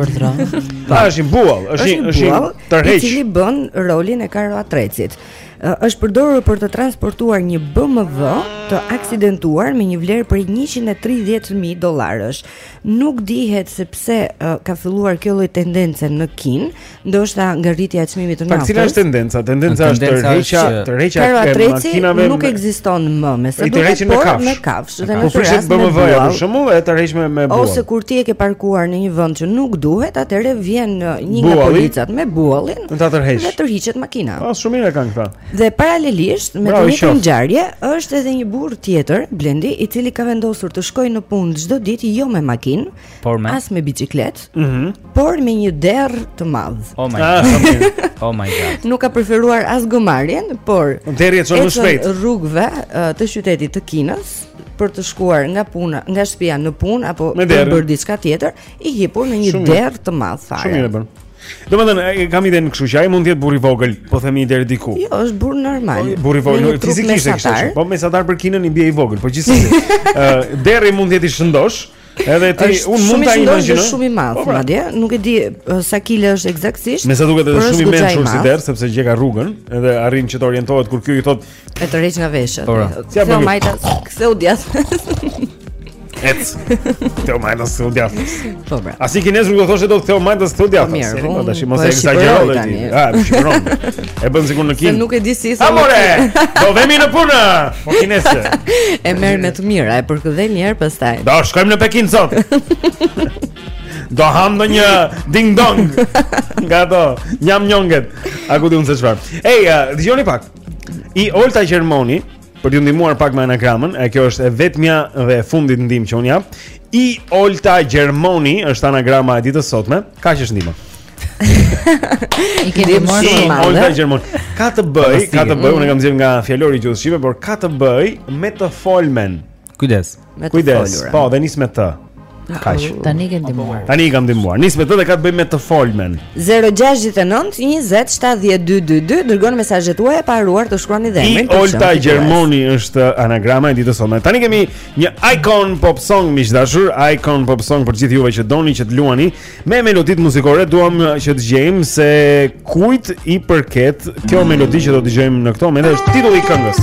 Urdhëro. Uh, është një buall, është një është një tërheq. I cili bën rolin e karrotrecit. është përdorur për të transportuar një BMW të aksidentuar me një vlerë prej 130.000 dollarësh. Nuk dihet se pse uh, ka filluar kjo lloj tendence në Kinë, ndoshta nga rritja e çmimit të naftës. Po cila është tendenca? Tendenca është tërheqja, tërheqja e makinave. Nuk ekziston më, me sa duhet por me kafshë. Me kafshë. Dhe në këtë rast BMW-ja për shembull e tërheq me me buall. Ose kur ti e ke parkuar në një vend që nuk duhet, atëherë vjen një nga policat me buallin Dhe ta tërheq. Dhe tërhiqet makina. Ah, shumë mirë kanë këta. Dhe paralelisht me këtë një ngjarje është edhe një burrë tjetër, Blendi, i cili ka vendosur të shkojë në punë çdo ditë jo me makinë, por me as me biçikletë, mm -hmm. por me një derr të madh. Oh my ah, god. oh my god. Nuk ka preferuar as gomarin, por derri e çon më shpejt. Rrugëve të qytetit të Kinës për të shkuar nga puna, nga shtëpia në punë apo për të bërë diçka tjetër, i hipur në një derr të madh fare. Shumë mirë bën. Domethënë, e kam idenë kështu që ai mund të jetë burrë i vogël, po themi deri diku. Jo, është burrë normal. Po, burrë i vogël, fizikisht e kishte. Po mesatar për Kinën i bie i vogël, po gjithsesi. Ë, derri mund të jetë i shëndoshë. Edhe ti, unë mund ta imagjinoj. Është shumë i madh, po, pra. madje, nuk e di sa kile është eksaktësisht. Me sa duket edhe shumë i mençur si derr, sepse gjeka rrugën, edhe arrin që të orientohet kur ky i thotë E tërheq nga veshët. Po. Pra. Si ia bën? Majtas, ktheu djathtas. Ec. Ktheu majtas e djathtas. Po pra. As ai kinezi nuk do thoshte dot ktheu majtas e djathtas. Po mirë, po tash mos po e ekzagjeron tani. Ha, ah, shkron. E bën sikur në Kinë. Se nuk e di si sa. A more. Do vemi në punë. Po kineze. E merr me të mira, e përkëdhel një herë pastaj. Do shkojmë në Pekin sot. Do hamë në një ding dong Nga do Njam njonget A ku di unë se çfarë Ej, uh, eh, pak I Olta Gjermoni për t'ju ndihmuar pak me anagramën, e kjo është e vetmja dhe e fundit ndihmë që unë jap. I Olta Gjermoni është anagrama e ditës sotme. Kaq është ndihma. I keni marrë si madhe. Olta Gjermoni. Ka të bëjë, ka të bëjë, unë kam zgjedhur nga fjalori i gjuhës shqipe, por ka të bëjë me të folmen. Kujdes. Kujdes. Po, dhe nis me të. Kaq. Tani i kam ndihmuar. Tani i kam ndihmuar. Nis me të dhe ka të bëjë me të folmen. 069 20 7222 dërgoni mesazhet tuaja pa harruar të shkruani dhe emrin. Olta Gjermoni është anagrama e ditës sotme. Tani kemi një icon pop song miq të dashur, icon pop song për gjithë juve që doni që të luani. Me meloditë muzikore duam që të gjejmë se kujt i përket kjo melodi që do të dëgjojmë në këto momente është titulli i këngës.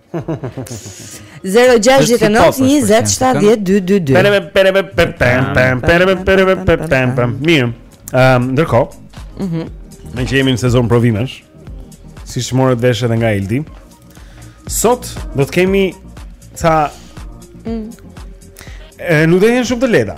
Mirë. Ehm, ndërkohë. Mhm. Meqë jemi në sezon provimesh. Siç morët vesh edhe nga Eldi. Sot do të kemi ca mm. E nuk do të jenë shumë të lehta.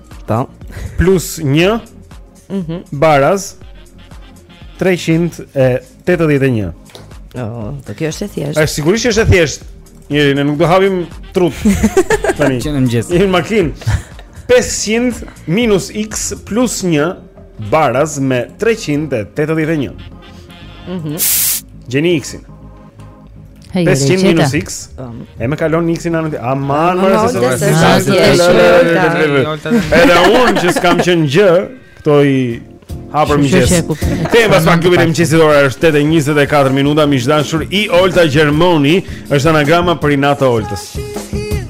Ta. Plus 1. Mhm. Mm Baraz 381. Oh, po kjo është e thjeshtë. Është sigurisht është e thjeshtë. Mirë, ne nuk do hapim trutë tani. Që në mëngjes. Në makinë. 500 minus x plus 1 baraz me 381. Mhm. Mm Gjeni x-in. 500 minus x E me kalon x-in anë A marë mërë se sot si sa si Edhe unë që s'kam qenë gjë Këto i ha për mëngjes Tani pas pak klubi i mëngjesit ora është 8 e 24 minuta miq të dashur i Olta Gjermoni është anagrama për inat të Oltës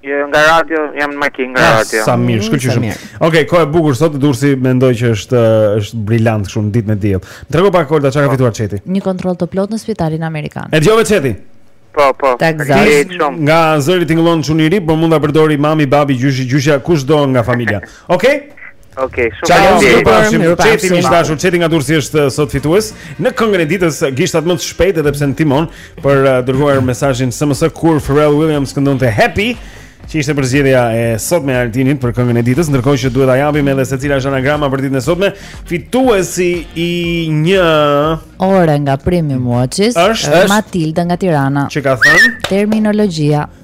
Jo, jo, nga radio, jam në makinë nga ah, radio. Sa mirë, mm, shkëlqyshëm. Okej, kohë e bukur sot Durrësi mendoj që është brilant kështu ditë me diell. Më trego pak Olta çka ka fituar Çeti. Një kontroll të plotë në spitalin amerikan. E dëgjove Çeti? Po, po. Nga zëri tingëllon çun i ri, por mund ta përdorë mami, babi, gjyshi, gjyshja, kushdo nga familja. Okej? Okej, shumë Ciao, faleminderit. ju përshëndesim. Ju përshëndesim. Çeti miq të dashur, Çeti nga Durrësi është uh, sot fitues. Në këngën e ditës uh, gishtat më të shpejtë edhe pse në timon për të dërguar mesazhin SMS kur Pharrell Williams këndonte Happy, që ishte përzgjedhja e sotme e Altinit për këngën e ditës, ndërkohë që duhet ta japim edhe se cila është anagrama për ditën e sotme, fituesi i një Ore nga Premium Watches Është- është- Matilda nga Tirana. që ka thënë Terminologjia.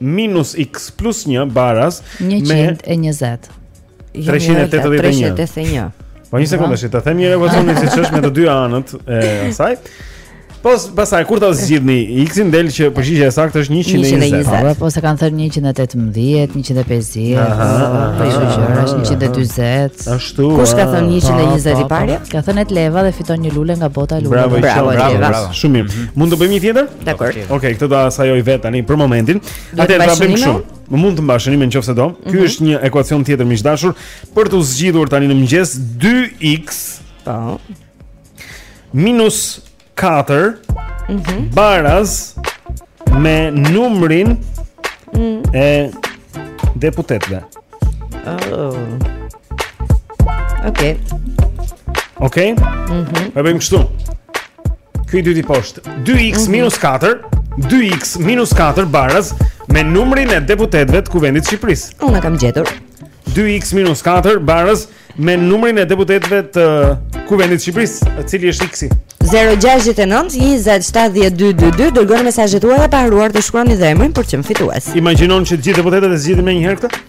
minus x plus 1 baras me 120. 381. Po një sekundë, si ta them një ekuacion siç është me të dy anët e asaj. Po pastaj kur ta zgjidhni x-in del që përgjigjja e saktë është 120. Po po se kanë thënë 118, 150, po ishte që era 140. Ashtu. Kush ka thënë 120 i pari? Ka thënë Etleva dhe fiton një lule nga bota e luleve. Bravo, bravo, bravo. Shumë mirë. Mhm. Mund të bëjmë një tjetër? Dakor. Okej, okay, këtë do ta sajoj vet tani për momentin. Atëherë ta bëjmë kështu. Më mund të mbash shënim në qoftë se do. Ky mm -hmm. është një ekuacion tjetër miq të dashur për t'u zgjidhur tani në mëngjes 2x. Po. Minus 4 mm -hmm. baraz me numrin mm -hmm. e deputetëve. Oh. Okej. Okay. Okej. Okay? Mhm. Mm e bëjmë kështu. Ky i dyti poshtë. 2x minus 4, 2x minus 4 baraz me numrin e deputetëve të Kuvendit të Shqipërisë. Unë e kam gjetur. 2x minus 4 baraz me numrin e deputetëve të Kuvendit të Shqipërisë, cili është x-i. 069 2070222 dërgoni mesazhet tuaja pa harruar të shkruani dhe emrin për të qenë fitues. Imagjinon që të gjithë deputetët e zgjidhin menjëherë këtë?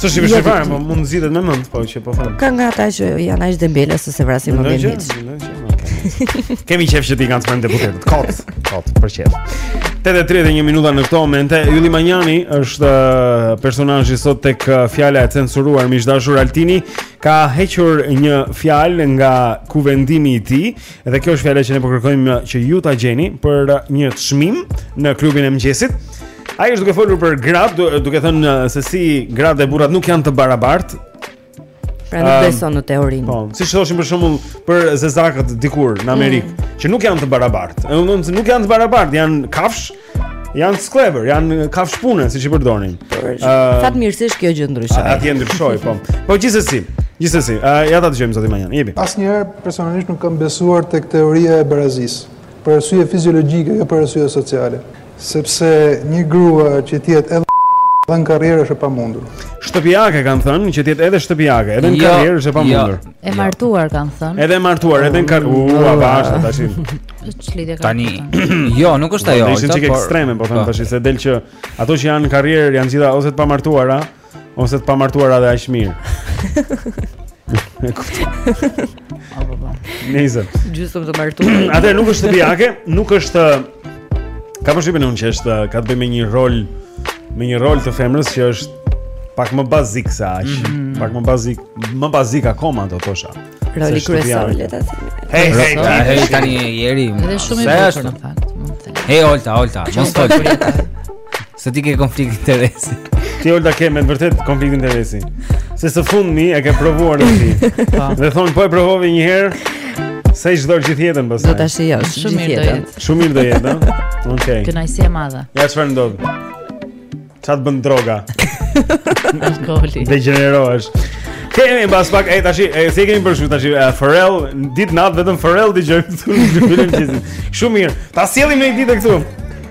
Së shqipë shqipë farë, po mund të zgjidhet me mend, po që po fanë Ka nga ta që janë ashtu dembelë, se s'e vrasin mendjen hiç Kemi qejf që t'i kapim të fanë deputetët, kot, kot, për qejf 8.31 minuta në këto momente, Ylli Manjani është uh, personazhi sot tek uh, fjala e censuruar miq të dashur Altini Ka hequr një fjalë nga kuvendimi i tij Dhe kjo është fjala që ne po kërkojmë uh, që ju ta gjeni për uh, një çmim në klubin e mëngjesit. Ai është duke folur për gratë, uh, duke thënë se si gratë dhe burrat nuk janë të barabartë. Pra nuk ehm, beson në teorinë. Po, siç thoshim për shembull për zezakët dikur në mm. Amerikë, mm. që nuk janë të barabartë. Ëh, nuk janë të barabartë, janë kafshë Janë skllevër, janë kafsh pune siç i përdorin. Ëh, uh, fatmirësisht kjo gjë ndryshoi. Atje ndryshoi, po. Po gjithsesi, gjithsesi, uh, ja ta dëgjojmë zotin Manjani. Jepi. Asnjëherë personalisht nuk kam besuar tek teoria e barazisë, për arsye fiziologjike, jo për arsye sociale, sepse një grua që të jetë edhe dhe në karrierë është e pamundur. Shtëpiake kanë thënë që të jetë edhe shtëpiake, edhe në jo, karrierë është e pamundur. Jo. E jo. martuar kanë thënë. Edhe e martuar, edhe në karrierë, ua bash tashi. Ç'lidhje kanë. Tani, jo, nuk është ajo. Është çik ekstreme, po them po. tashi se del që ato që janë në karrierë janë të gjitha ose të pamartuara, ose të pamartuara dhe aq mirë. E kuptoj. Apo po. Nëse. Gjysmë të martuara. Atëherë nuk është shtëpiake, nuk është Ka përshtypjen unë që është, ka të bëjë me një rol, me një rol të femrës që është pak më bazik se aq, mm -hmm. pak më bazik, më bazik akoma do të thosha. Roli kryesor le ta themi. Hey, hey, hey, hey, tani njeri. Është shumë i bukur në fakt, mund të thënë. Hey, Olta, Olta, mos fol. Se ti ke konflikt interesi. Ti Olta ke me të vërtetë konflikt interesi. Se së fundmi e ke provuar dhe ti. Po. Dhe thonë po e provove një herë. S'e ke ç'do gjithë jetën pastaj. Do ta shijosh shumë mirë do jetë. Shumë mirë do jetë, ëh. Okej. Kënaqësi e madhe. Ja çfarë ndodh. Ça të bën droga. Alkooli. Degenerohesh. Kemi mbas pak e tash e si kemi bërë tash Forel ditë natë vetëm Forel dëgjojmë këtu në filmin. Shumë mirë. Ta sjellim një ditë këtu.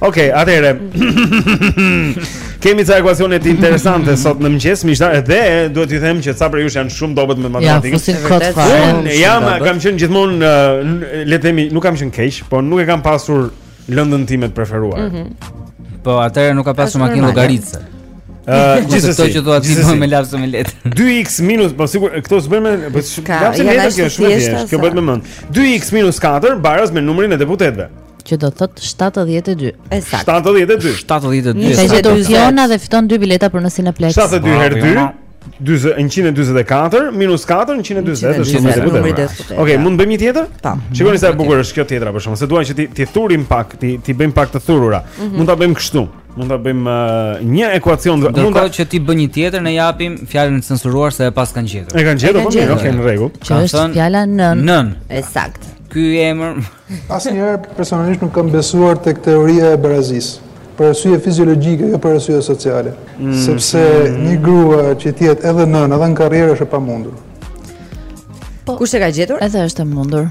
Ok, atëherë. Kemi ca ekuacione interesante sot në mëngjes, miq, dhe duhet t'ju them që ca prej jush janë shumë dobët me matematikën. Ia fusin kot fare. Unë jam, kam qenë gjithmonë uh, le të themi, nuk kam qenë keq, por nuk e kam pasur lëndën time të preferuar. Mm -hmm. Po, atëherë nuk ka pasur makinë llogaritëse. Ëh, uh, gjithsesi. Këto që thua ti bëhen me laps e me letër. 2x minus, po sigurt, këto s'bëhen me, po laps e me letër që është shumë e thjeshtë. Kjo bëhet me mend. 2x minus 4 baraz me numrin e deputetëve. Që do thotë 72. E saktë. 72. 72. E ka gjetur Fiona dhe fiton dy bileta për në Cineplexx. 72 herë 2. 144 minus 4 140 është numri i vërtetë. Okej, mund të bëjmë një tjetër? Tam. Shikoni sa e bukur është kjo tjetra për shkak se dua që t'i t'i thurim pak, t'i t'i bëjmë pak të thurura. Mhm. Mund ta bëjmë kështu. Mund ta bëjmë uh, një ekuacion, mund ta Deri që ti bën një tjetër, ne japim fjalën e censuruar se e paskan gjetur. E kanë gjetur, po mirë, okej, në rregull. Që është fjala nënë. Nënë. E saktë. Ky emër Asnjëherë personalisht nuk kam besuar tek teoria e barazisë, për arsye fiziologjike, jo për arsye sociale. Sepse një grua që të jetë edhe nënë, edhe në karrierë është e pamundur. Po, Kush e ka gjetur? Edhe është e mundur.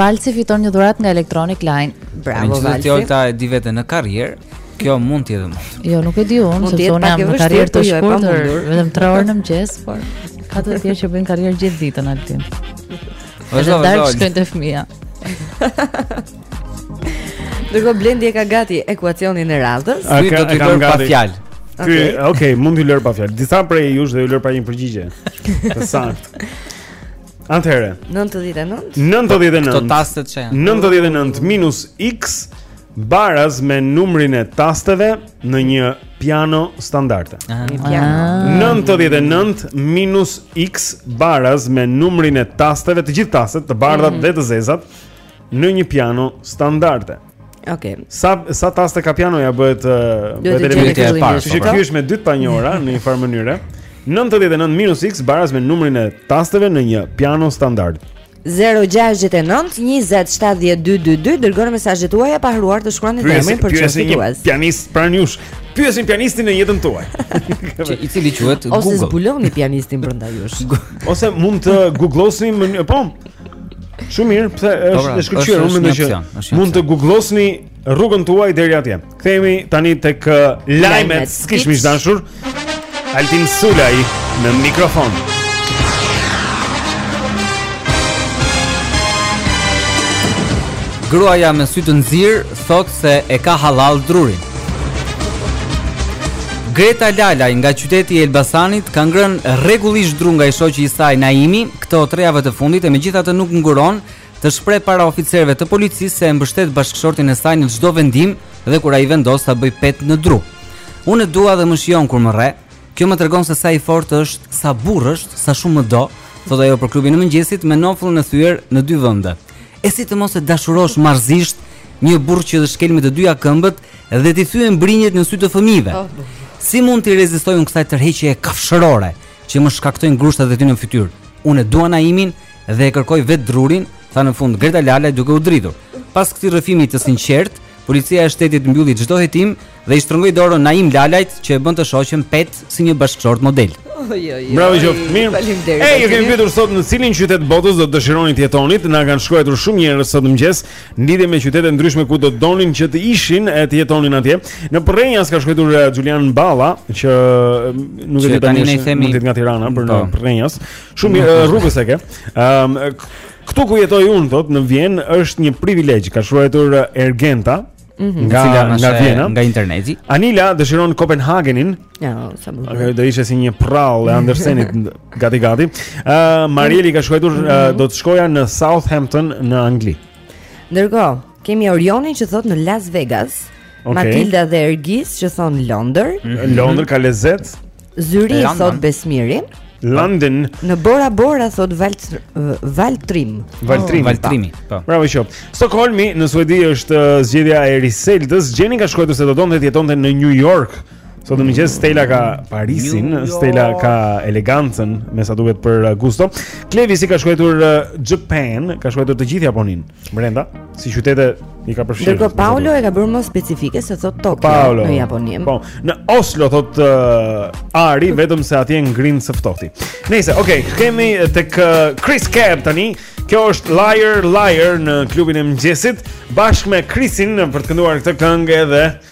Valci fiton një dhuratë nga Electronic Line. Bravo Valci. Nëse ti Olta e di veten në karrierë, kjo mund të jetë më. Jo, nuk e di unë, sepse unë jam në karrierë të jo, shkurtër, vetëm 3 orë në mëngjes, por ka të tjera që bëjnë karrierë gjithë ditën aty. Vazhdo, vazhdo. Darkës shkojnë te fëmija. Ndërkohë Blendi e ka gati ekuacionin e radhës. Ky do t'ju lërë pa fjalë. Ky, okay, mund t'ju lërë pa fjalë. Disa prej jush do t'ju lërë pa një përgjigje. Të saktë. Atëherë. 99. 99. Këto tastet që janë. 99 minus x Baraz me numrin e tasteve në një piano standarde. Ah. Një piano. 99 ah. minus x baraz me numrin e tasteve, të gjithë tastet, të bardhat mm -hmm. dhe të zezat në një piano standarde. Okej. Okay. Sa sa taste ka pianoja bëhet bëhet elementi i parë. Kështu që ky është me dy të panjohura në një farë mënyre. 99 minus x baraz me numrin e tasteve në një piano standard. 069 20 70 222 dërgoni mesazhet tuaja pa harruar të shkruani emrin për çfarë fitues. Pianist pranë jush. Pyesni pianistin në jetën tuaj. I cili quhet Google. Ose zbuloni pianistin brenda jush. Ose mund të googlosni më një, po. Shumë mirë, pse është e shkëlqyer, unë mendoj që mund të googlosni rrugën tuaj deri atje. Kthehemi tani tek uh, lajmet, miq të dashur. Altin Sulaj në mikrofon. Gruaja me sy të nxirë thotë se e ka hallall drurin. Greta Lalaj nga qyteti i Elbasanit ka ngrënë rregullisht dru nga i shoqi i saj Naimi, këto tre javë të fundit e megjithatë nuk nguron të shprehë para oficerëve të policisë se e mbështet bashkëshortin e saj në çdo vendim dhe kur ai vendos ta bëjë petë në dru. Unë e dua dhe më shijon kur më rreh. Kjo më tregon se sa i fortë është, sa burrë është, sa shumë më do, thotë ajo për klubin e mëngjesit me noflën e thyer në dy vende. E si të mos e dashurosh marrëzisht një burrë që të shkel me të dyja këmbët dhe t'i thyen brinjët në sy të fëmijëve. Oh, si mund t'i rezistoj unë kësaj tërheqjeje kafshërore që më shkaktojnë grushtat e tij në fytyrë? Unë e dua Naimin, dhe e kërkoj vetë drurin, tha në fund Greta Lalaj duke u dridhur. Pas këtij rrëfimi të sinqertë, policia e shtetit mbylli çdo hetim dhe i shtrëngoi dorën Naim Lalajt që e bën të shoqen petë si një bashkëshort model. Bravo qoftë. Mirë. Faleminderit. Ej, ju kemi pyetur sot në cilin qytet të botës do të dëshironit të jetonit? Na kanë shkruar shumë njerëz sot në mëngjes në lidhje me qytete të ndryshme ku do të donin që të ishin e të jetonin atje. Në Prrenjas ka shkruar eh, Julian Balla që eh, nuk e di tani se mund të jetë nga Tirana për në po. Prrenjas. Shumë mirë, eh, rrugës e ke. Ëm ehm, këtu ku jetoj unë thotë në Vjenë është një privilegj, ka shkruar eh, Ergenta. Mm -hmm. nga Cila nga Vjena nga interneti. Anila dëshiron Kopenhagenin. Ja, sa më. Okay, do ishte si një përrallë e Andersenit gati gati. Ë uh, Marieli ka shkruar uh, do të shkoja në Southampton në Angli. Ndërkohë, Kemi Orionin që thotë në Las Vegas. Okay. Matilda dhe Ergis që thonë Londër. Mm -hmm. Londër ka lezet. Zyrih London. thotë Besmiri. London. Në Bora Bora thotë Valtrim. Valtrim. Oh. Valtrim. Valtrimi. Po. Bravo qoftë. Stockholmi në Suedi është uh, zgjedhja e Riseldës. Xheni ka shkruar se do donte të jetonte në New York. Sot në mëngjes Stella ka Parisin, Stella ka elegancën, me sa duket për uh, gusto. Klevisi ka shkruajtur uh, Japan, ka shkruajtur të gjithë Japoninë. Brenda, si qytete i ka përfshirë. Dhe Paulo e ka bërë më specifike se thotë Tokyo Paolo, në Japoni. Po, në Oslo thotë uh, Ari vetëm se atje ngrin së ftohti. Nice, okay, ikim tek uh, Cris Cab tani. Kjo është Liar Liar në klubin e mëngjesit bashkë me Crisin për të kënduar këtë këngë edhe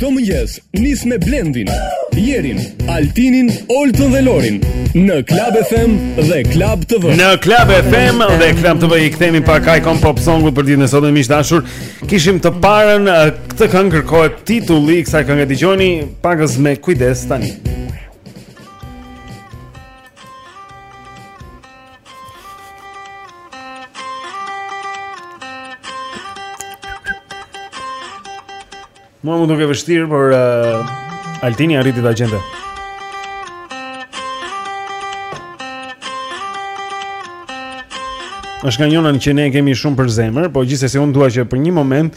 Çdo mëngjes nis me Blendin, Jerin, Altinin, Oltën dhe Lorin në Club FM dhe Club TV. Në Club FM dhe Club TV i kthemi pak a-ka pop songut për ditën e sotme miq të dashur. Kishim të parën këtë këngë kërkohet titulli i kësaj kënge dëgjoni pakëz me kujdes tani. Mua m'u duk e vështirë, por uh, Altini arriti ta gjente. Është nga njëna që ne kemi shumë për zemër, po gjithsesi unë dua që për një moment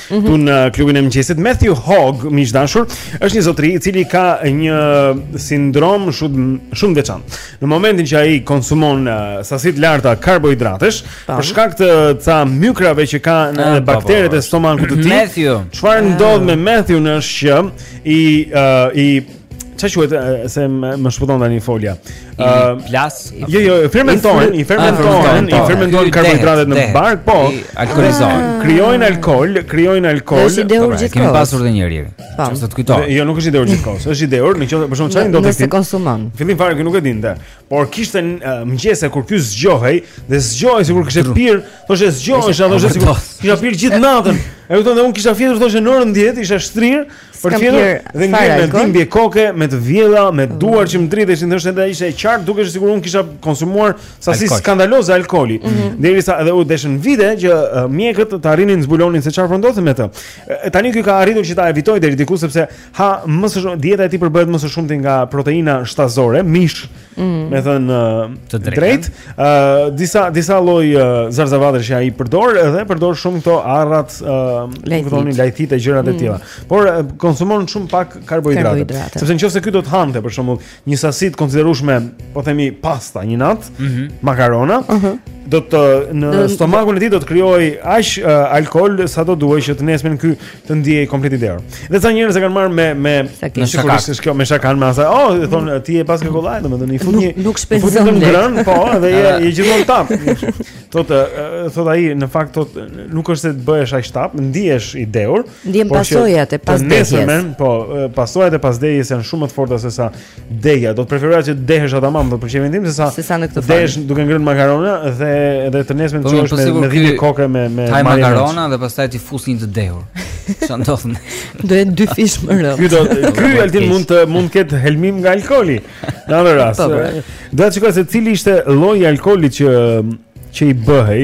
Mm -hmm. Këtu në klubin e mëngjesit Matthew Hogg, miq të dashur, është një zotëri i cili ka një sindrom shumë shumë të veçantë. Në momentin që ai konsumon uh, sasi të larta karbohidratesh, për shkak të ca mykrave që ka në ah, bakteret e stomakut të tij, çfarë ndodh me Matthew-n është që i uh, i Çka quhet se më shpëton tani folja. Ë uh, plas. Jo, jo, fermentojnë, i fermentojnë, i fermentojnë karbohidratet në bark, po. Alkoolizohen. Ah. Krijojnë alkool, krijojnë alkool. Është ide urgjë. Kemi pasur edhe një herë. Çfarë të kujtoj? Jo, nuk është ide urgjë kos, është ide urgjë, në qoftë, për shkak të çfarëdo të konsumon. Fillim fare që nuk e dinte, por kishte mëngjese kur ky zgjohej dhe zgjohej sikur kishte pir, thoshte zgjohesha thoshte sikur kisha pir gjithë natën. E kupton dhe unë kisha fjetur thoshte në orën 10, isha shtrir. Për fjetur dhe ngrihesha me dhimbje koke, me të vjella, me mm. duar që më dridheshin, thoshte edhe ishte e qartë, dukej sikur unë kisha konsumuar sasi skandaloze alkooli. Mm -hmm. Derisa edhe u deshën vite që uh, mjekët të arrinin të zbulonin se çfarë po ndodhte me të. E, tani ky ka arritur që ta evitojë deri diku sepse ha më së shumti dieta e tij përbëhet më së shumti nga proteina shtazore, mish Mm. Me thënë uh, të drejtë. Drejt, uh, disa disa lloj uh, zarzavate që ai përdor edhe përdor shumë këto arrat, uh, thoni lajthitë e gjërat mm. e tilla. Por uh, konsumon shumë pak karbohidrate. karbohidrate. Sepse në qoftë se ky do të hante për shembull një sasi të konsiderueshme, po themi pasta një natë, mm -hmm. makarona, mm -hmm. do të në do, stomakun e tij do të krijohej aq uh, alkool sa do duhej që të nesmen ky të ndihej komplet i dehur. Dhe ca njerëz e kanë marrë me me në shaka. Sigurisht kjo me shaka me asaj. Oh, i thonë ti e paske kollaj, domethënë i fut një nuk shpenzon në grën, po, edhe je je gjithmonë tap. Thotë, thotë ai në fakt thotë nuk është se bëhesh aq tap, ndihesh i dehur. Ndien pasojat e pasdehjes. Nesër po pasojat e pasdehjes janë shumë më të forta se sa Dehja, do të preferoja që të dehesha tamam për për qejfin tim sesa sesa në këtë fazë. Dehesh duke ngrënë makarona dhe edhe të nesmen të çohesh po, me me dhimbje koke me me makarona, makarona dhe pastaj t'i fusë një të dehur. Çfarë ndodh? Do jetë dyfish më rëndë. Ky do ky Altin mund të mund të ketë helmim nga alkooli. Në atë rast. Po, po. Do të shikoj se cili ishte lloji i alkoolit që që i bëhej,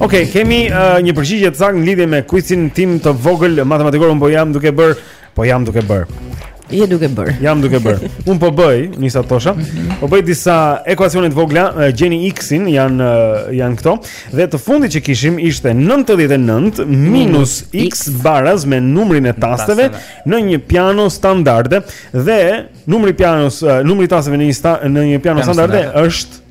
Ok, kemi uh, një përgjigje të saktë në lidhje me kuicin tim të vogël matematikor, un po jam duke bër, po jam duke bër. Je duke bër. Jam duke bër. Un po bëj, nisa tosha. Mm -hmm. Po bëj disa ekuacione të vogla, uh, gjeni x-in, janë uh, janë këto. Dhe të fundit që kishim ishte 99 minus x baraz me numrin e tasteve në një piano standarde dhe numri i pianos, uh, numri i tasteve në një sta, në një piano standarde është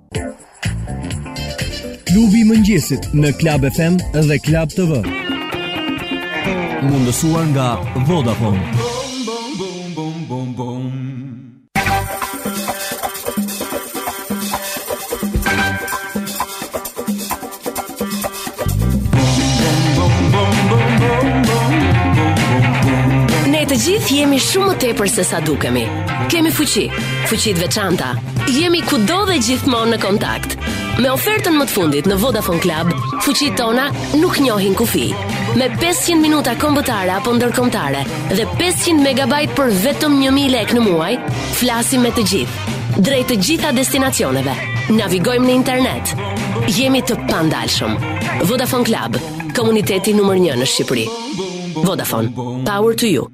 Klubi i mëngjesit në Club FM dhe Club TV. Mundësuar nga Vodafone. Ne të gjithë jemi shumë më tepër se sa dukemi. Kemi fuqi, fuqi të veçanta. Jemi kudo dhe gjithmonë në kontakt. Me ofertën më të fundit në Vodafone Club, fuqitë tona nuk njohin kufi. Me 500 minuta kombëtare apo ndërkombëtare dhe 500 megabajt për vetëm 1000 lekë në muaj, flasim me të gjithë. Drejt të gjitha destinacioneve. Navigojmë në internet. Jemi të pandalshëm. Vodafone Club, komuniteti numër 1 në Shqipëri. Vodafone, power to you.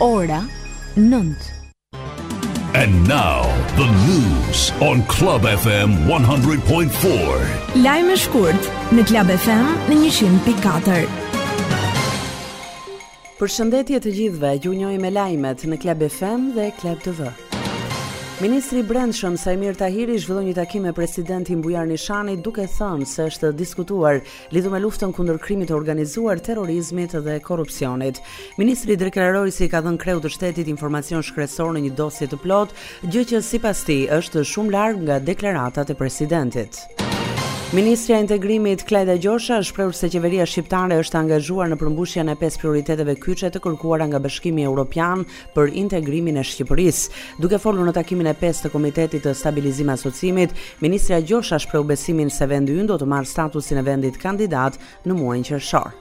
Ora 9. And now the news on Club FM 100.4. Lajme shkurt në Club FM në 100.4. Përshëndetje të gjithëve, ju njohim me lajmet në Club FM dhe Club TV. Ministri i Brendshëm Saimir Tahiri zhvilloi një takim me presidentin Bujar Nishani duke thënë se është diskutuar lidhur me luftën kundër krimit të organizuar, terrorizmit dhe korrupsionit. Ministri deklaroi se i ka dhënë kreut të shtetit informacion shkresor në një dosje të plotë, gjë që sipas tij është shumë larg nga deklaratat e presidentit. Ministrja e Integrimit Klajda Gjosha është shprehur se qeveria shqiptare është angazhuar në përmbushjen e pesë prioriteteve kyçe të kërkuara nga Bashkimi Evropian për integrimin e Shqipërisë. Duke folur në takimin e pestë të Komitetit të Stabilizim Asociimit, ministrja Gjosha shprehu besimin se vendi ynë do të marrë statusin e vendit kandidat në muajin qershor.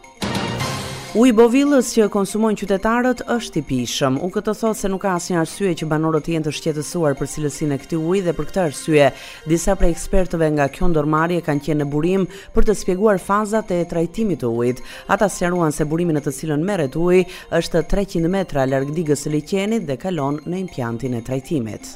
Uji i Bovillës që konsumojnë qytetarët është i pijshëm. UKT thotë se nuk ka asnjë arsye që banorët të jenë të shqetësuar për cilësinë e këtij uji dhe për këtë arsye, disa prej ekspertëve nga kjo ndërmarrje kanë qenë në burim për të spjeguar fazat e trajtimit të ujit. Ata sqaruan se burimi në të cilën merret uji është treqind metra larg digës së liqenit dhe kalon në impiantin e trajtimit.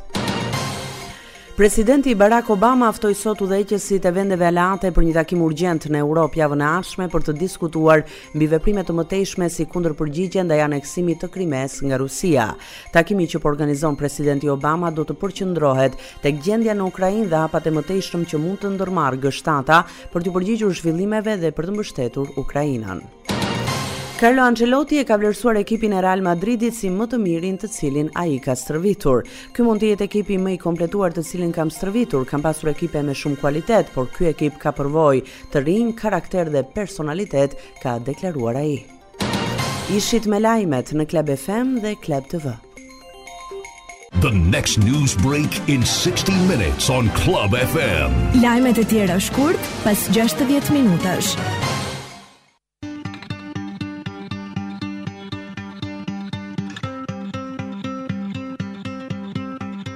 Presidenti Barack Obama ftoi sot udhëheqësit e vendeve aleate për një takim urgjent në Europë javën e ardhshme për të diskutuar mbi veprime të mëtejshme si kundërpërgjigje ndaj aneksimit të Krimesë nga Rusia. Takimi që po organizon presidenti Obama do të përqendrohet tek gjendja në Ukrainë dhe hapat e mëtejshëm që mund të ndërmarrë G7-ta për t'iu përgjigjur zhvillimeve dhe për të mbështetur Ukrainën. Carlo Ancelotti e ka vlerësuar ekipin e Real Madridit si më të mirin të cilin ai ka stërvitur. Ky mund të jetë ekipi më i kompletuar të cilin kam stërvitur, kam pasur ekipe me shumë kualitet, por ky ekip ka përvojë, të rinj, karakter dhe personalitet, ka deklaruar ai. Ishit me lajmet në Club FM dhe Club TV. The next news break in 60 minutes on Club FM. Lajmet e tjera shkurt pas 60 minutash.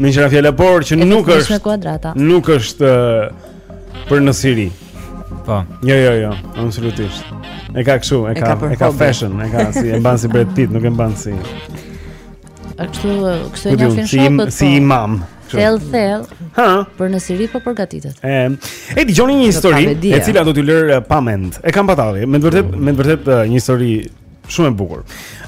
Një qerre fjalë, por që nuk është Nuk është uh, për në Siri Po Jo, jo, jo, absolutisht E ka këshu, e, e ka, e ka fashion E ka si, e mban si Brad Pitt, nuk e mban si A kështu, kështu e një fin shokët po Si imam Thell, thell Ha Për në Siri po përgatitet E, e dëgjoni një histori E cila do t'ju lërë uh, pa mend E kam patali Me të vërtetë, me të vërtetë uh, një histori Shumë e bukur.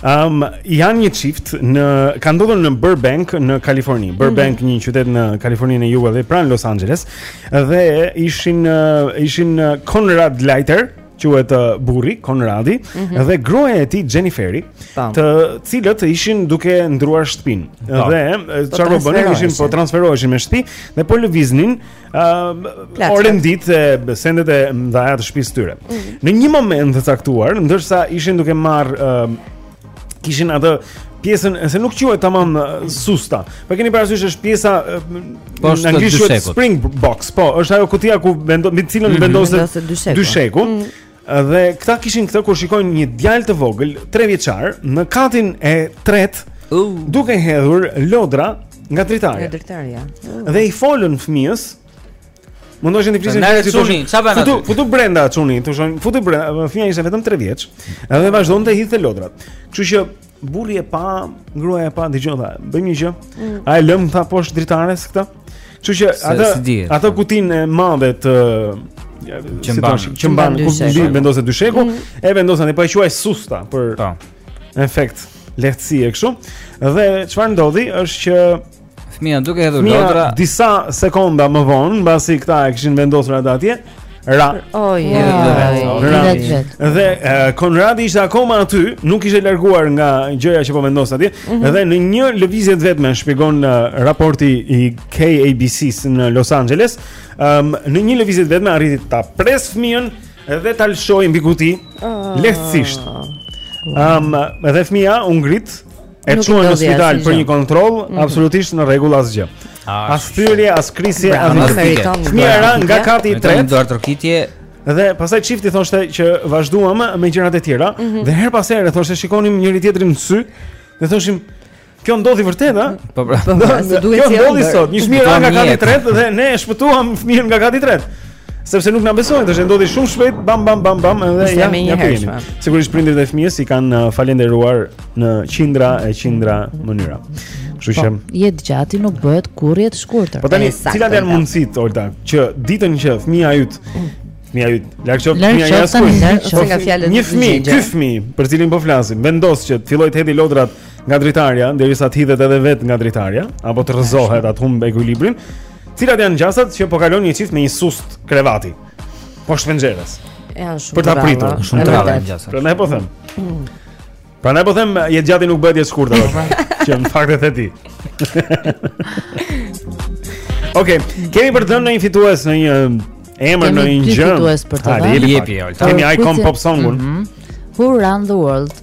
Ëm um, janë një çift në ka ndodhur në Burbank në Kaliforni. Mhm. Burbank mm -hmm. një qytet në Kaliforninë e Jugut dhe pranë Los Angeles dhe ishin ishin Konrad Lightner quhet uh, burri Konradi mm -hmm. dhe gruaja e tij Jenniferi, të cilët ishin duke ndruar shtëpinë. Dhe çfarë po bënin? Ishin po transferoheshin me shtëpi dhe po lëviznin Ëm, uh, orenditë e sendet e mëdha të shtëpisë tyre. Mm -hmm. Në një moment të caktuar, ndërsa ishin duke marrë uh, kishin atë pjesën se nuk quhet tamam susta. Po e keni parasysh është pjesa po në anglisht quhet spring box. Po, është ajo kutia ku vendo mbi të cilën mm -hmm. vendoset dysheku. Mm -hmm. Dhe këta kishin këtë kur shikojnë një djalë të vogël, 3 vjeçar, në katin e tretë, uh. duke hedhur lodra nga dritarja. Nga dritarja. Uh. Dhe i folën fëmijës. Mundojnë të flisin me çunin. Futu, futu brenda çuni, i thoshin, futu brenda. Fëmija ishte vetëm 3 vjeç, edhe vazhdonte hidhte lodrat. Kështu që Burri e pa, gruaja e pa dëgjo tha. Bëjmë një gjë. Mm. A e lëmë tha poshtë dritares këtë? Kështu që atë atë kutinë e madhe të që mban që mban ku mbi vendoset dysheku, mm. e vendosën, po e quaj susta për po. efekt lehtësie kështu. Dhe çfarë ndodhi është që Fëmija duke hedhur lodra. Disa sekonda më vonë, mbasi këta e kishin vendosur atë atje, ra. Oj, Dhe Konradi ishte akoma aty, nuk ishte larguar nga gjëja që po vendos atje, mhm. dhe në një lëvizje të vetme shpjegon raporti i KABC-s në Los Angeles, um, në një lëvizje të vetme arriti ta pres fëmijën dhe ta lëshoi mbi kuti ah. lehtësisht. Ëm, um, edhe fëmia u ngrit E çuan në spital për një kontroll, mm -hmm. absolutisht në rregull asgjë. Ah, as thyrje, as krisje, as asgjë. Fëmija ra nga kati i tretë. Duartrokitje. Dhe pastaj çifti thoshte që vazhduam me gjërat e tjera mm -hmm. dhe herë pas here thoshte shikonim njëri tjetrin në sy dhe thoshim Kjo ndodhi vërtet, a? Po, pra. po, pra, se duhet të jetë. Kjo ndodhi sot. Një fëmijë nga kati i tretë dhe ne e shpëtuam fëmijën nga kati i tretë. Sepse nuk na besojnë, thashë ndodhi shumë shpejt, bam bam bam bam dhe ja menjëherë. Sigurisht prindërit e fëmijës i kanë uh, falënderuar në qindra e qindra mënyra. Kështu që po, jetëgjati nuk bëhet kurrë jetëshkurtër. Po tani, cilat janë mundësitë Olta që ditën që fëmija yt Fëmija yt, larg qoftë fëmija i askujt. Larg qoftë nga fjalët. Një fëmijë, ky fëmijë, për cilin po flasim, vendos që të fillojë të hedhë lodrat nga dritarja, derisa të hidhet edhe vetë nga dritarja, apo të rrëzohet, a të humbë ekuilibrin. Cilat janë gjasat që po kalon një çift me një sustë krevati? Poshtë penxheres. Janë shumë. Për ta pritur, shumë të rralla janë gjasat. Prandaj po them. Prandaj po them, jetëgjati nuk bëhet jetëshkurtër. Po. Që në fakt e the ti. Okej, okay, kemi për të dhënë një fitues në një emër në një gjë. Kemi fitues për të dhënë. Jepi, Kemi Icon Pop Songun. Mm -hmm. Who Run the World.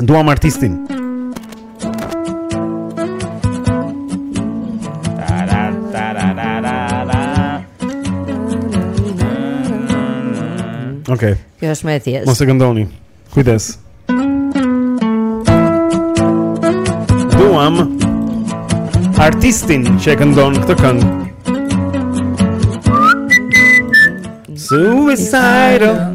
Duam artistin. Okej. Okay. Kjo është më e thjeshtë. Mos e këndoni. Kujdes. Duam artistin që e këndon këtë këngë. Suicidal.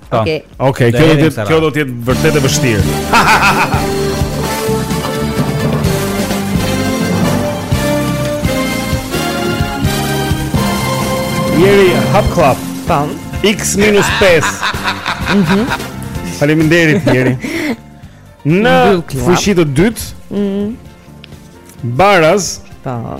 Po. Okej. Okay. Okej, okay, kjo do të jetë kjo do të jetë vërtet e vështirë. Jeri Hub Club. Pam. Po. X-5. Mhm. Faleminderit Jeri. Në fuqi të dytë. Mhm. Baraz. Po.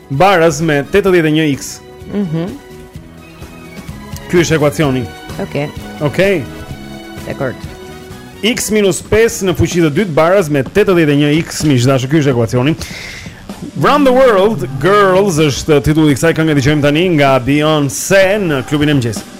Baraz me 81x. Mhm. Mm Ky është ekuacioni. Okej. Okay. Okej. Okay. Dekord. X minus 5 në fuqi të dytë baraz me 81x miq të dashur ky është ekuacioni. Run the World Girls është titulli i kësaj këngë që dëgjojmë tani nga Beyoncé në klubin e mëngjesit.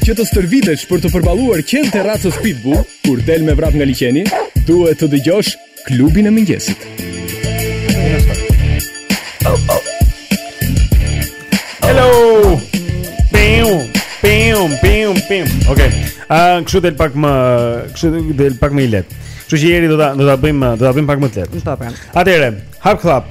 Që të stërvitesh për të përballuar qentë e racës Pitbull, kur del me vrap nga liqeni, duhet të dëgjosh Klubin e Mëngjesit. Hello! Piu, piu, piu, piu. Okej. Ah, kështu del pak më, kështu del pak më i lehtë. Kështu që ieri do ta do ta bëjmë, do ta bëjmë pak më të lehtë. Po pra. Atëherë, hap klap.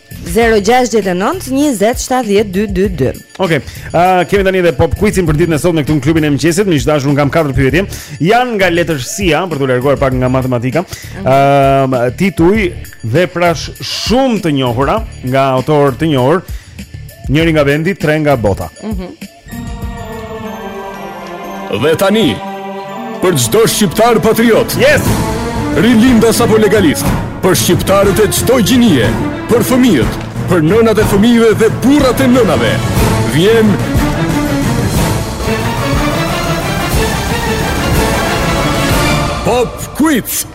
0692070222. Okej. Okay. Uh, kemi tani edhe pop quizin për ditën e sotme këtu në klubin e mëngjesit. Miq të dashur, unë kam katër pyetje. Janë nga letërsia, për t'u larguar pak nga matematika. Ëm, mhm. uh, tituj veprash shumë të njohura nga autorë të njohur. Njëri nga vendi, tre nga bota. Mhm. Mm Dhe tani, për çdo shqiptar patriot. Yes! Rilindas apo legalist, për shqiptarët e çdo gjinie, për fëmijët, për nënat e fëmijëve dhe burrat e nënave. Vjen Pop Quiz.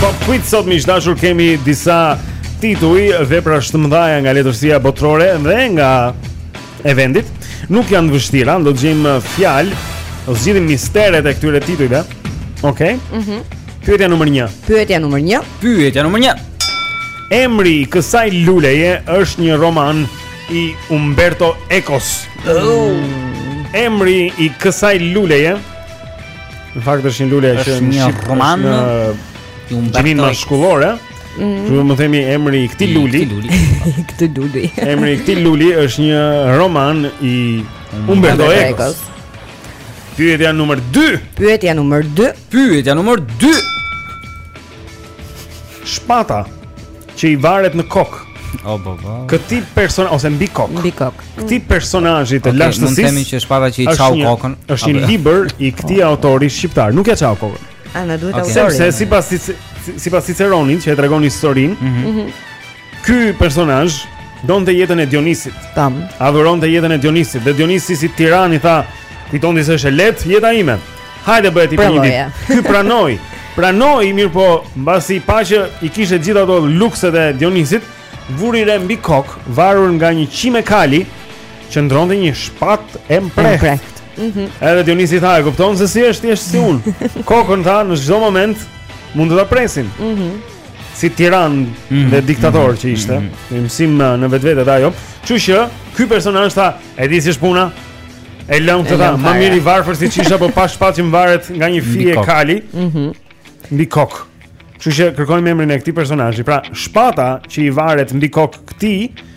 Pop Quiz sot miq të dashur kemi disa tituj veprash të mëdha nga letërsia botërore dhe nga e vendit. Nuk janë të vështira, do të gjejmë fjalë, do zgjidhim misteret e këtyre titujve. Okej. Okay? Mhm. Mm Pyetja numër 1. Pyetja numër 1. Pyetja numër 1. Emri i kësaj luleje është një roman i Umberto Ecos. Oh. Emri i kësaj luleje Në fakt është një lule që në shqip roman në gjinin mashkullor, ë. Mhm. Ju më themi emri i këtij luli. Këtij luli. Emri i këtij luli është një roman i Umberto Eco. Pyetja numër 2. Pyetja numër 2. Pyetja numër 2. Shpata që i varet në kokë. O po po. Këtij person ose mbi kokë. Mbi kokë. Këtij personazhi të okay, lashtësisë. Mund të themi që shpata që i çau kokën. Është një libër i këtij po. autori shqiptar. Nuk ia çau kokën. A na duhet okay. autori? Sepse sipas sipas Ciceronit që e tregon historinë, mm -hmm. Ky personazh donte jetën e Dionisit. Tam. Adhuronte jetën e Dionisit dhe Dionisi si tiran i tha, kujton ti se është e lehtë jeta ime. Hajde bëhet i pini. Ky pranoi. Pranoi, mirëpo, mbasi pa që i kishte gjithë ato lukset e Dionisit, vuri re mbi kokë, varur nga një qime kali, qëndronte një shpatë e mprehtë. Mm -hmm. Edhe Dionisi i tha, e kupton se si është, të jesh si unë. Kokën tha në çdo moment mund të ta presin. Mhm. Mm si tiran mm -hmm. dhe diktator mm -hmm. që ishte. Mm -hmm. Një mësim në vetvete dhe ajo. Kështu që ky personazh tha, e di si është puna. E lëmë këtë tha, më mirë i varfër siç isha, po pa shpatë që më varet nga një fije kali, mm -hmm. mbi kokë. Kështu që kërkojmë emrin e këtij personazhi, pra shpata që i varet mbi kokë këtij,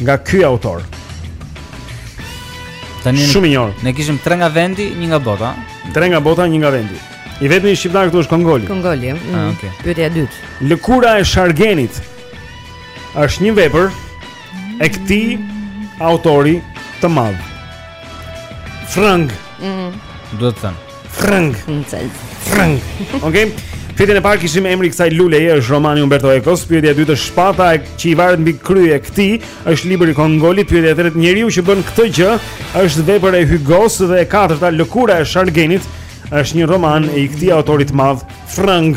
Nga ky autor. Tani shumë i njohur. Ne kishim tre nga vendi, një nga bota. Tre nga bota, një nga vendi. I vetmi shqiptar këtu është Kongoli. Kongoli. Mm. Ah, okay. Pyetja e dytë. Lëkura e Shagrenit është një vepër e këtij autori të madh. Frëng. Mhm. Do të thënë. Frëng. Frëng. Okej. Okay. Pyetjen e parë kishim emri i kësaj luleje është roman i Umberto Ecos, pyetja e dytë është shpata që i varet mbi krye këtij, është libër i Kongolit, pyetja e tretë njeriu që bën këtë gjë është vepër e Hugos dhe e katërta lëkura e Shagrenit është një roman i këtij autori të madh frëng.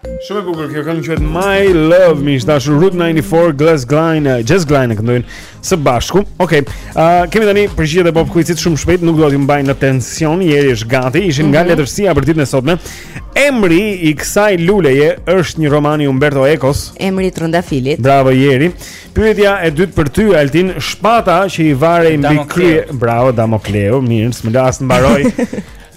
Shumë e bukur kjo këngë quhet My Love, miq të dashur Route 94 Glass Glide, uh, Jess Glynne këndojnë së bashku. Okej. Okay. Uh, kemi tani përgjigjet e Bob Quizit shumë shpejt, nuk do t'ju mbaj në tension, Jeri është gati. Ishin mm -hmm. nga mhm. letërsia për ditën e sotme. Emri i kësaj luleje është një roman i Umberto Ecos. Emri i Trëndafilit. Bravo Jeri. Pyetja e dytë për ty Altin, shpata që i varej mbi krye. Bravo Damokleu, mirë, s'më latë të mbaroj.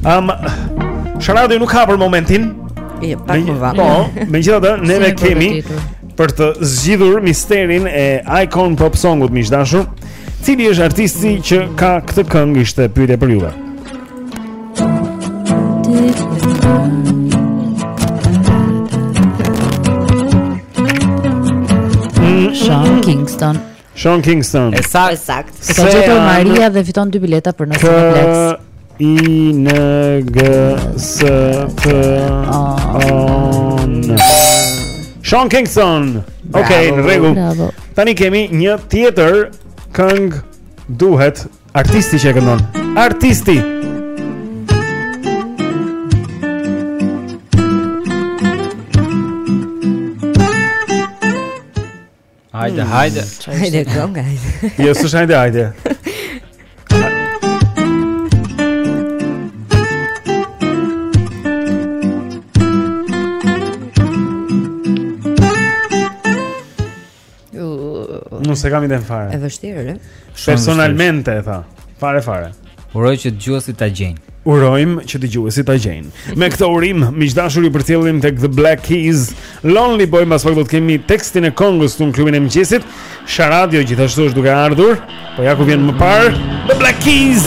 Ëm um, Sharadio nuk ka për momentin. E pak më vonë. Po, megjithatë neve kemi për të zgjidhur misterin e Icon Pop Songut miq të dashur. Cili është artisti që ka këtë këngë ishte pyetja për juve. Sean Kingston Sean Kingston. E saktë. E saktë. E ka gjetur Maria dhe fiton dy bileta për në Cineplex. I N G S T O N. Sean Kingston. Okej, okay, në rregull. Tani kemi një tjetër këngë duhet artisti që e këndon. Artisti. Hajde, hmm, hajde. Hajde, gonga, hajde. Jo, së shajde, hajde. Nuk se kam idenë fare. E vështirë, e? Personalmente, e thashë. Fare, fare. Uroj që dëgjuesit ta gjejnë. Urojmë që dëgjuesit ta gjejnë. Me këtë urim, miq të dashur ju përcjellim tek The Black Keys. Lonely Boy mas pak do të kemi tekstin e këngës te Klubi i Mëngjesit. Sharadio gjithashtu është duke ardhur, po ja ku vjen më parë The Black Keys.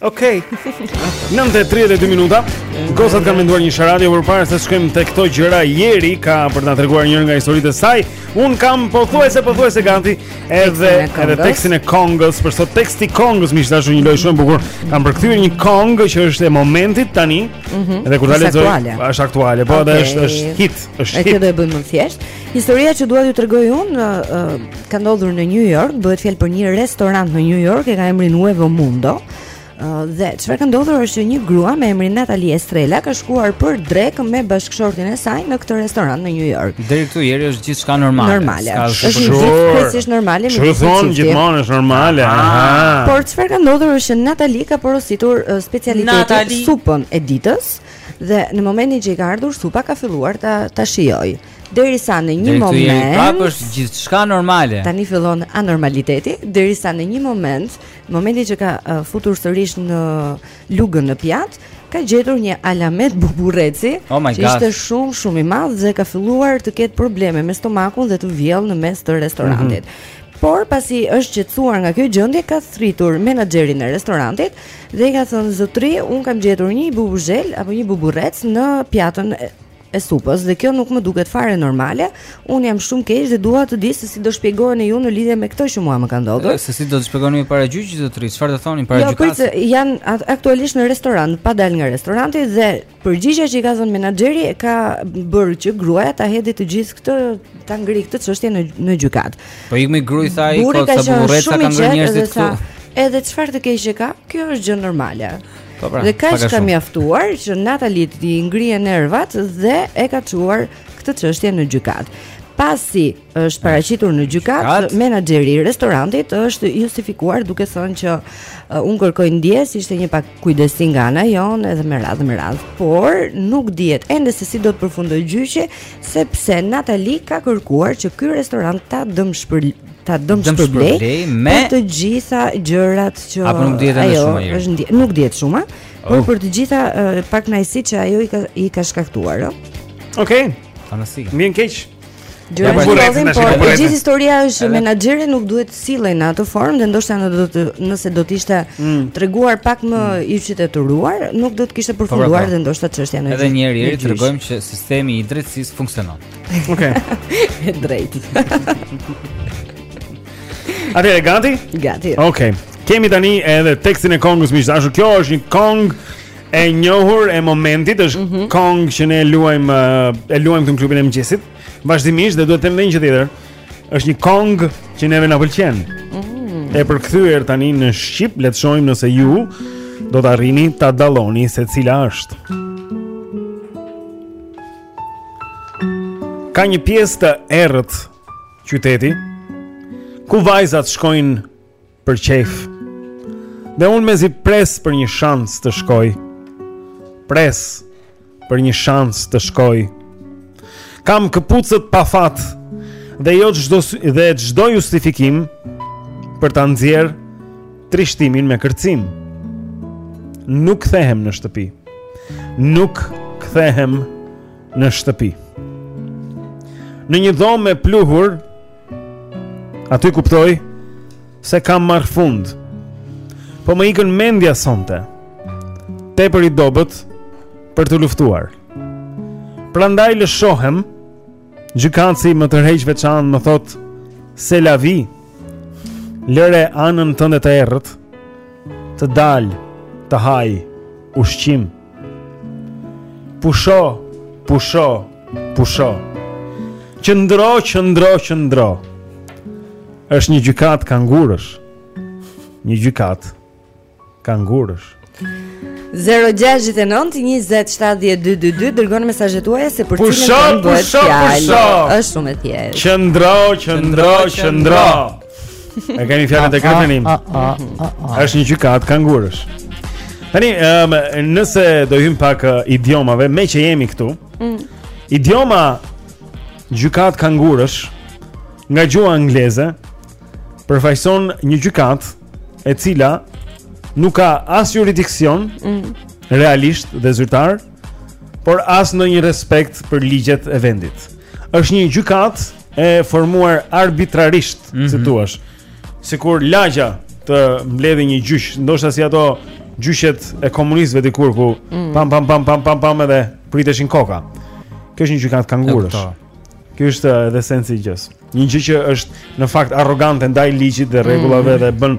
Okej. Okay. 9:32 minuta. Gocat kanë menduar një sharadë po përpara se të shkojmë te këto gjëra Jeri ka për t'na treguar njërën nga historitë e saj. Un kam pothuajse pothuajse gati edhe edhe tekstin e kongës, për sot teksti i kongës miq të dashur një lojë shumë e bukur. Kam përkthyer një kongë që është e momentit tani. Mm -hmm. Edhe kur ta lexoj, është aktuale, po okay. edhe është është hit, është hit. Edhe e bëjmë më thjesht. Historia që dua t'ju tregoj unë uh, uh, ka ndodhur në New York, bëhet fjalë për një restorant në New York e ka emrin Nuevo Mundo. Uh, dhe çfarë ka ndodhur është që një grua me emrin Natalie Estrella ka shkuar për drekë me bashkëshortin e saj në këtë restorant në New York. Deri këtu Jeri është gjithçka normale. Normale. Është një gjë krejtësisht normale. Çfarë thon gjithmonë është normale. Ah. Aha. Por çfarë ka ndodhur është që Natalie ka porositur uh, specialitetin supën e ditës. Dhe në momentin që i ka ardhur supa ka filluar ta ta shijojë. Derisa në një moment prapë është gjithçka normale. Tani fillon anormaliteti, derisa në një moment, momentin që ka uh, futur sërish në lugën në pjatë, ka gjetur një alamet buburreci oh që ishte shumë shumë i madh dhe ka filluar të ketë probleme me stomakun dhe të vjellë në mes të restorantit. Mm -hmm. Por pasi është qetësuar nga kjo gjendje, ka thritur menaxherin e restorantit Dhe i ka thënë zotri, un kam gjetur një bubuzhel apo një buburrec në pjatën e supës dhe kjo nuk më duket fare normale. Un jam shumë keq dhe dua të di se si do shpjegoheni ju në lidhje me këtë që mua më ka ndodhur. Se si do të shpjegoheni ju para gjyqit zotri, çfarë do thoni para gjykatës? Jo, prit, janë aktualisht në restorant, pa dalë nga restoranti dhe Përgjigja që i ka dhënë menaxheri e ka bërë që gruaja ta hedhë të gjithë këtë ta ngrejë këtë çështje në në gjykatë. Po ik mi grua tha ai kot sa burrë sa kanë bërë njerëzit këtu. Edhe çfarë të keqe ka? Kjo është gjë normale. Po pra. Dhe kaq ka mjaftuar që Natalie t'i ngrihen nervat dhe e ka çuar këtë çështje në gjykatë. Pasi është paraqitur në gjykatë, menaxheri i restorantit është justifikuar duke thënë që uh, un kërkoj ndjesë, ishte një pakujdesi nga ana jonë edhe me radhë me radhë, por nuk dihet ende se si do të përfundojë gjyqi sepse Natali ka kërkuar që ky restorant ta dëmshpër ta dëmshpërblejë për të gjitha gjërat që ajo nuk dihet edhe shuma mirë. Është ndje, nuk dihet shuma, oh. por për të gjitha uh, pakënaqësitë që ajo i ka i ka shkaktuar, ëh. Okej. Okay. Fantastike. Mirë keq. Gjëra që ndodhin, por e gjithë historia është menaxheri nuk duhet të sillej në atë formë dhe ndoshta nëse do të nëse do të ishte mm. treguar pak më mm. i qytetëruar, nuk do të kishte përfunduar po, pra, po. dhe ndoshta çështja në Edhe një herë tregojmë që sistemi i drejtësisë funksionon. Okej. Okay. Drejt. Atëherë gati? Gati. Okej. Okay. Kemi tani edhe tekstin e kongës miq të dashur. Kjo është një kongë e njohur e momentit është mm -hmm. Kong që ne luajm e luajm këtu në klubin e mëngjesit. Vazhdimisht dhe duhet të them një gjë tjetër. Është një këngë që neve na pëlqen. Mm -hmm. E përkthyer tani në shqip, le të shohim nëse ju do të arrini ta dalloni se cila është. Ka një pjesë të errët qyteti ku vajzat shkojnë Për qejf. Dhe unë mezi pres për një shans të shkoj. Pres për një shans të shkoj. Kam këpucët me fat dhe jo dhe çdo justifikim për ta nxjerr trishtimin me kërcim. Nuk kthehem në shtëpi. Nuk kthehem në shtëpi. Në një dhomë me pluhur, Aty kuptoj se kam marrë fund. Po më ikën mendja sonte. Tepër i dobët për të luftuar. Prandaj lëshohem. Gjykatësi më tërheq veçan, më thotë c'est la vie. Lëre anën tënde të errët të dalë të hajë ushqim. Pusho, pusho, pusho. Qëndro, qëndro, qëndro. Është një gjykatë kangurësh. Një gjykatë kangurësh. 0-6-9-27-12-2 Dërgoni mesazhet tuaja se për cilën këngë bëhet fjalë Pusho, pusho, pusho Është shumë e thjeshtë Qëndro, qëndro, qëndro E keni fjalën te refreni. Është një gjykatë kangurësh. Tani, um, nëse do hyjmë pak uh, idiomave, meqë jemi këtu. Mm. Idioma gjykatë kangurësh nga gjuha angleze përfaqëson një gjykatë e cila nuk ka as juridiksion mm. realisht dhe zyrtar, por as ndonjë respekt për ligjet e vendit. Është një gjykatë e formuar arbitrarisht, mm -hmm. si thua. Sikur lagja të mbledhë një gjyq, ndoshta si ato gjyqet e komunistëve dikur ku mm. pam pam pam pam pam pam edhe priteshin koka. Kjo është një gjykatë kangurësh. Kjo është edhe sensi i gjësë. Një gjë që është në fakt arrogante ndaj ligjit dhe rregullave mm. dhe bën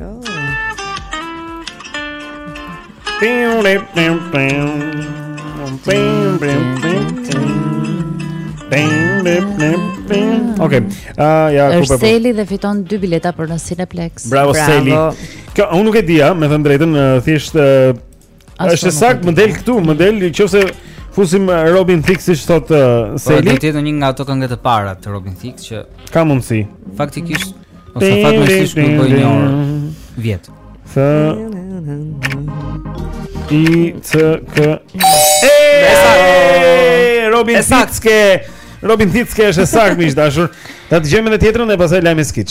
Oh. Pim, pim, pim, pim. Pim, pim, pim, pim. Pim, pim, pim, pim. Okej. Ah, ja, ku po. Është Seli dhe fiton dy bileta për në Cineplex. Bravo, Seli. Kjo unë nuk e dija, me thënë të drejtën, eh, thjesht eh, As është saktë, më del këtu, më del nëse fusim uh, Robin Thicke siç thot uh, po, Seli. Po do të jetë një nga ato këngë të para të Robin Thicke që ka mundsi. Faktikisht ose fatmirësisht nuk bëj një orë vjet. T H I C K E Robin Thicke. Robin Thicke është saktë miq të dashur. Ta dëgjojmë edhe tjetrën dhe pastaj lajme skiç.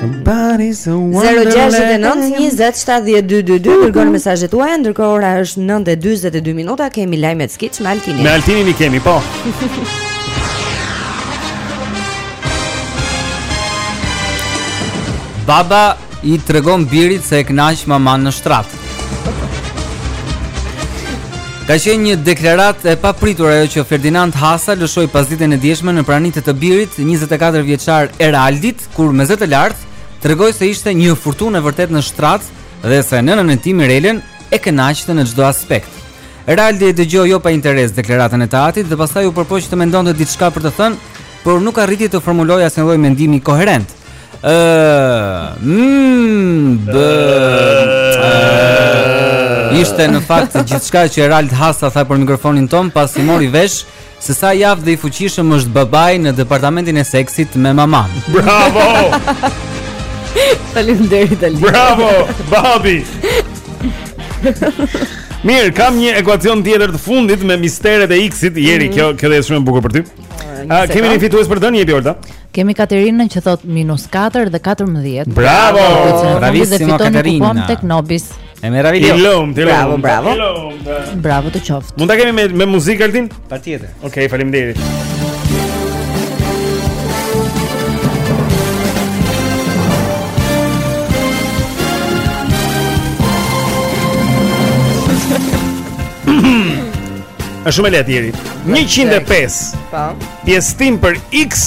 Somebody's a wonderland 0-6-9-20-7-12-2 Dërgoni mesazhet tuaja Ndërkohë ora është 9 e 22 minuta Kemi lajmet skiç me Altinin Me Altinin i kemi, po Baba i tregon birit se e kënaq mamanë në shtrat. Ka qenë një deklaratë e papritur ajo që Ferdinand Hasa lëshoi pasditen e djeshme në prani të të birit 24 vjeçar Eraldit, kur me zë të lartë tregoi se ishte një furtunë e vërtetë në shtrat dhe se nënën e tij Mirelen e kënaqte në çdo aspekt. Eraldi e dëgjoi jo pa interes deklaratën e të atit dhe pastaj u përpoq të mendonte diçka për të thënë, por nuk arriti të formulojë asnjë lloj mendimi koherent. Ë, mm, b. Ishte në fakt gjithçka që Erald Hasa tha për mikrofonin tonë pasi mori vesh Se sa i aftë dhe i fuqishëm është babai në departamentin e seksit me mamanë. Bravo! Faleminderit Ali. Bravo, babi. Mirë, kam një ekuacion tjetër të fundit me misteret e X-it. Jeri, mm -hmm. kjo kjo është shumë e bukur për ty. A kemi një fitues për të dhënë jepi Olta? Kemi Katerinën që thotë -4 dhe 14. Bravo! Bravissimo Katerina. Fiton tek Nobis. E meraviglioso I lumtë Bravo, bravo Bravo të qoftë Mund ta kemi me, me muzikë, Altin? Patjetër Okej, okay, faleminderit Është shumë e lehtë Jeri 105 Pjesëtim për X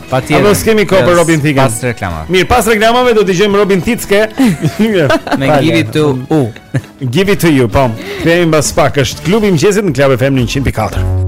Patjetër. Apo s'kemi kohë për Robin Thicke. Pas reklamave. Mirë, pas reklamave do dëgjojmë Robin Thicke. Me Give it to you. Give it to you, pom. Kemi mbas pak është klubi i mëngjesit në Club FM 104.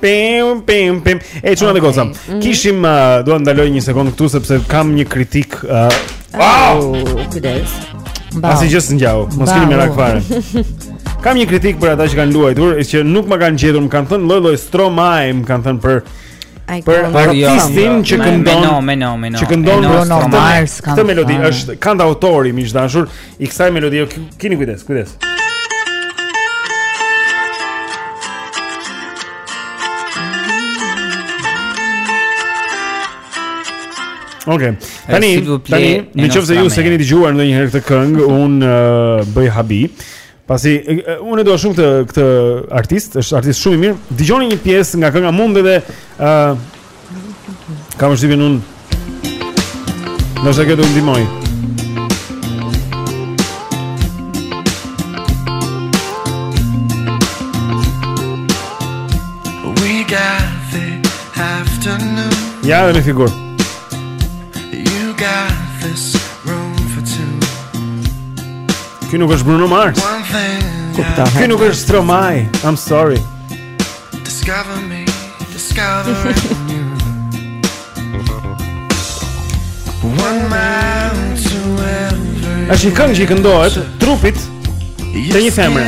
Pim pim pim. E çuna okay. Ta dëgjojmë. Mm -hmm. Kishim uh, dua të ndaloj një sekondë këtu sepse kam një kritikë. Uh, oh, kujdes. Asgjë s'ngjau. Mos keni merak fare. Kam një kritikë për ata që kanë luajtur, që nuk ma kanë gjetur, më kanë thënë lloj-lloj stromaj, më kanë thënë për për artistin që këndon, që këndon në Mars. Këtë melodi është kantautori miq të dashur, I kësaj melodie, kini kujdes, kujdes. Ok, tani, tani, në qoftë se ju s'e keni dëgjuar ndonjëherë këtë këngë, unë uh, bëj habi, pasi, uh, unë e dua shumë këtë, këtë artist, është artist shumë i mirë, dëgjoni një pjesë nga kënga mund edhe, uh, Kam vështirë unë Do t'ju ndihmoj Ja dhe me figurë Ky nuk është Bruno Mars Ky nuk është Stromae I'm sorry Discover me, discover you One man to every Është një këngë që i këndohet trupit të një femre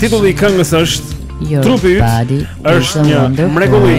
Titulli i këngës është Trupi yt është një mrekulli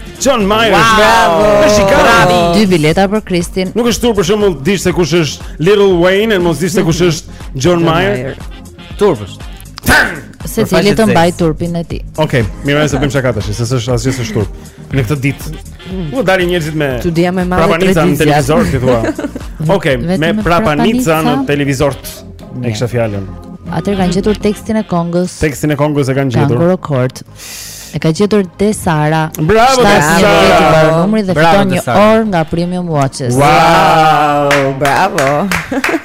John Mayer. Wow. Është gati. Dy bileta për Kristin. Nuk është turp për shembull të dish se kush është Little Wayne, e mos të dish se kush është John Mayer. Turp është. Secili le të mbajë turpin e tij. Okej, okay, mirë se bëjmë çaka tash, se s'është asgjë s'është turp. Në këtë ditë. U dalin njerëzit me Tu dia më marrë televizion. Prapanica në televizor ti thua. Okej, okay, me prapanica në televizor. E kisha fjalën. Atëherë kanë gjetur tekstin e kongës. Tekstin e kongës e kanë gjetur. Kanë rekord. E ka gjetur Desara. Bravo Desara. Numri dhe fiton një orë nga Premium Watches. Wow, bravo.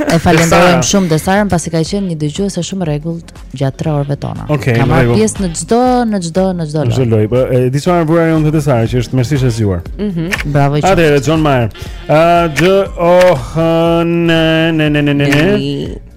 E falenderojmë shumë Desarën pasi ka qenë një dëgjuese shumë e rregullt gjatë 3 orëve tona. Okay, ka marrë pjesë në çdo në çdo në çdo lojë. Çdo lojë. Po, e di çfarë vura re Desara që është mërzisht e zgjuar. Mhm. Mm bravo. Atëherë John Mayer. A J O H N N N N N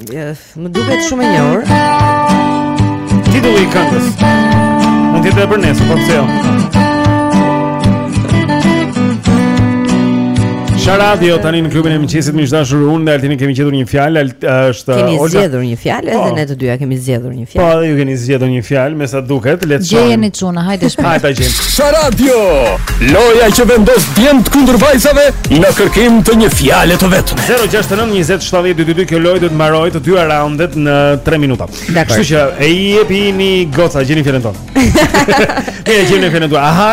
Më duket shumë e njohur. Titulli i këngës. Mund të jetë për nesër, po pse jo? Sha radio tani në klubin e mëngjesit miq të dashur unë dhe Altini kemi gjetur një fjalë është kemi zgjedhur një fjalë edhe po. ne të dyja kemi zgjedhur një fjalë. Po, ju keni zgjedhur një fjalë, me sa duket, le të shohim. Gjejeni çuna, hajde shpejt. Hajde ta gjejmë. Sha radio! Loja që vendos djemtë kundër vajzave në kërkim të një fjale të vetme. 069 20 70 222 kjo lojë do të mbarojë të dyja raundet në 3 minuta. Kështu që e jepini goca, gjeni fjalën tonë. E gjeni fjalën tonë. Aha.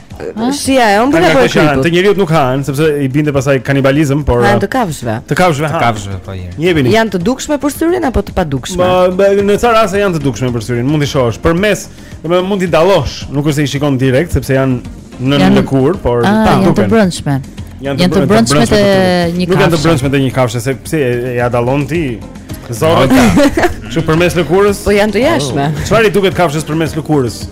Shija e ëmbël apo e kripur? Të njeriut nuk hanë, sepse i binte pasaj kanibalizëm, por hanë të kafshëve. Të kafshëve hanë. Të kafshëve po jeni. Jepini. Janë të dukshme për syrin apo të padukshme? Ma, në ca raste janë të dukshme për syrin, mund t'i shohësh. Përmes, domethënë mund t'i dallosh, nuk është se i shikon direkt sepse janë nën lëkurë, por ah, ta duken. Janë të brendshme. Janë të brendshme të një kafshë. Nuk janë të brendshme të një kafshë, se pse ia dallon ti? Zorrë. Çu përmes lëkurës? Po janë të jashtme. Çfarë i duket kafshës përmes lëkurës?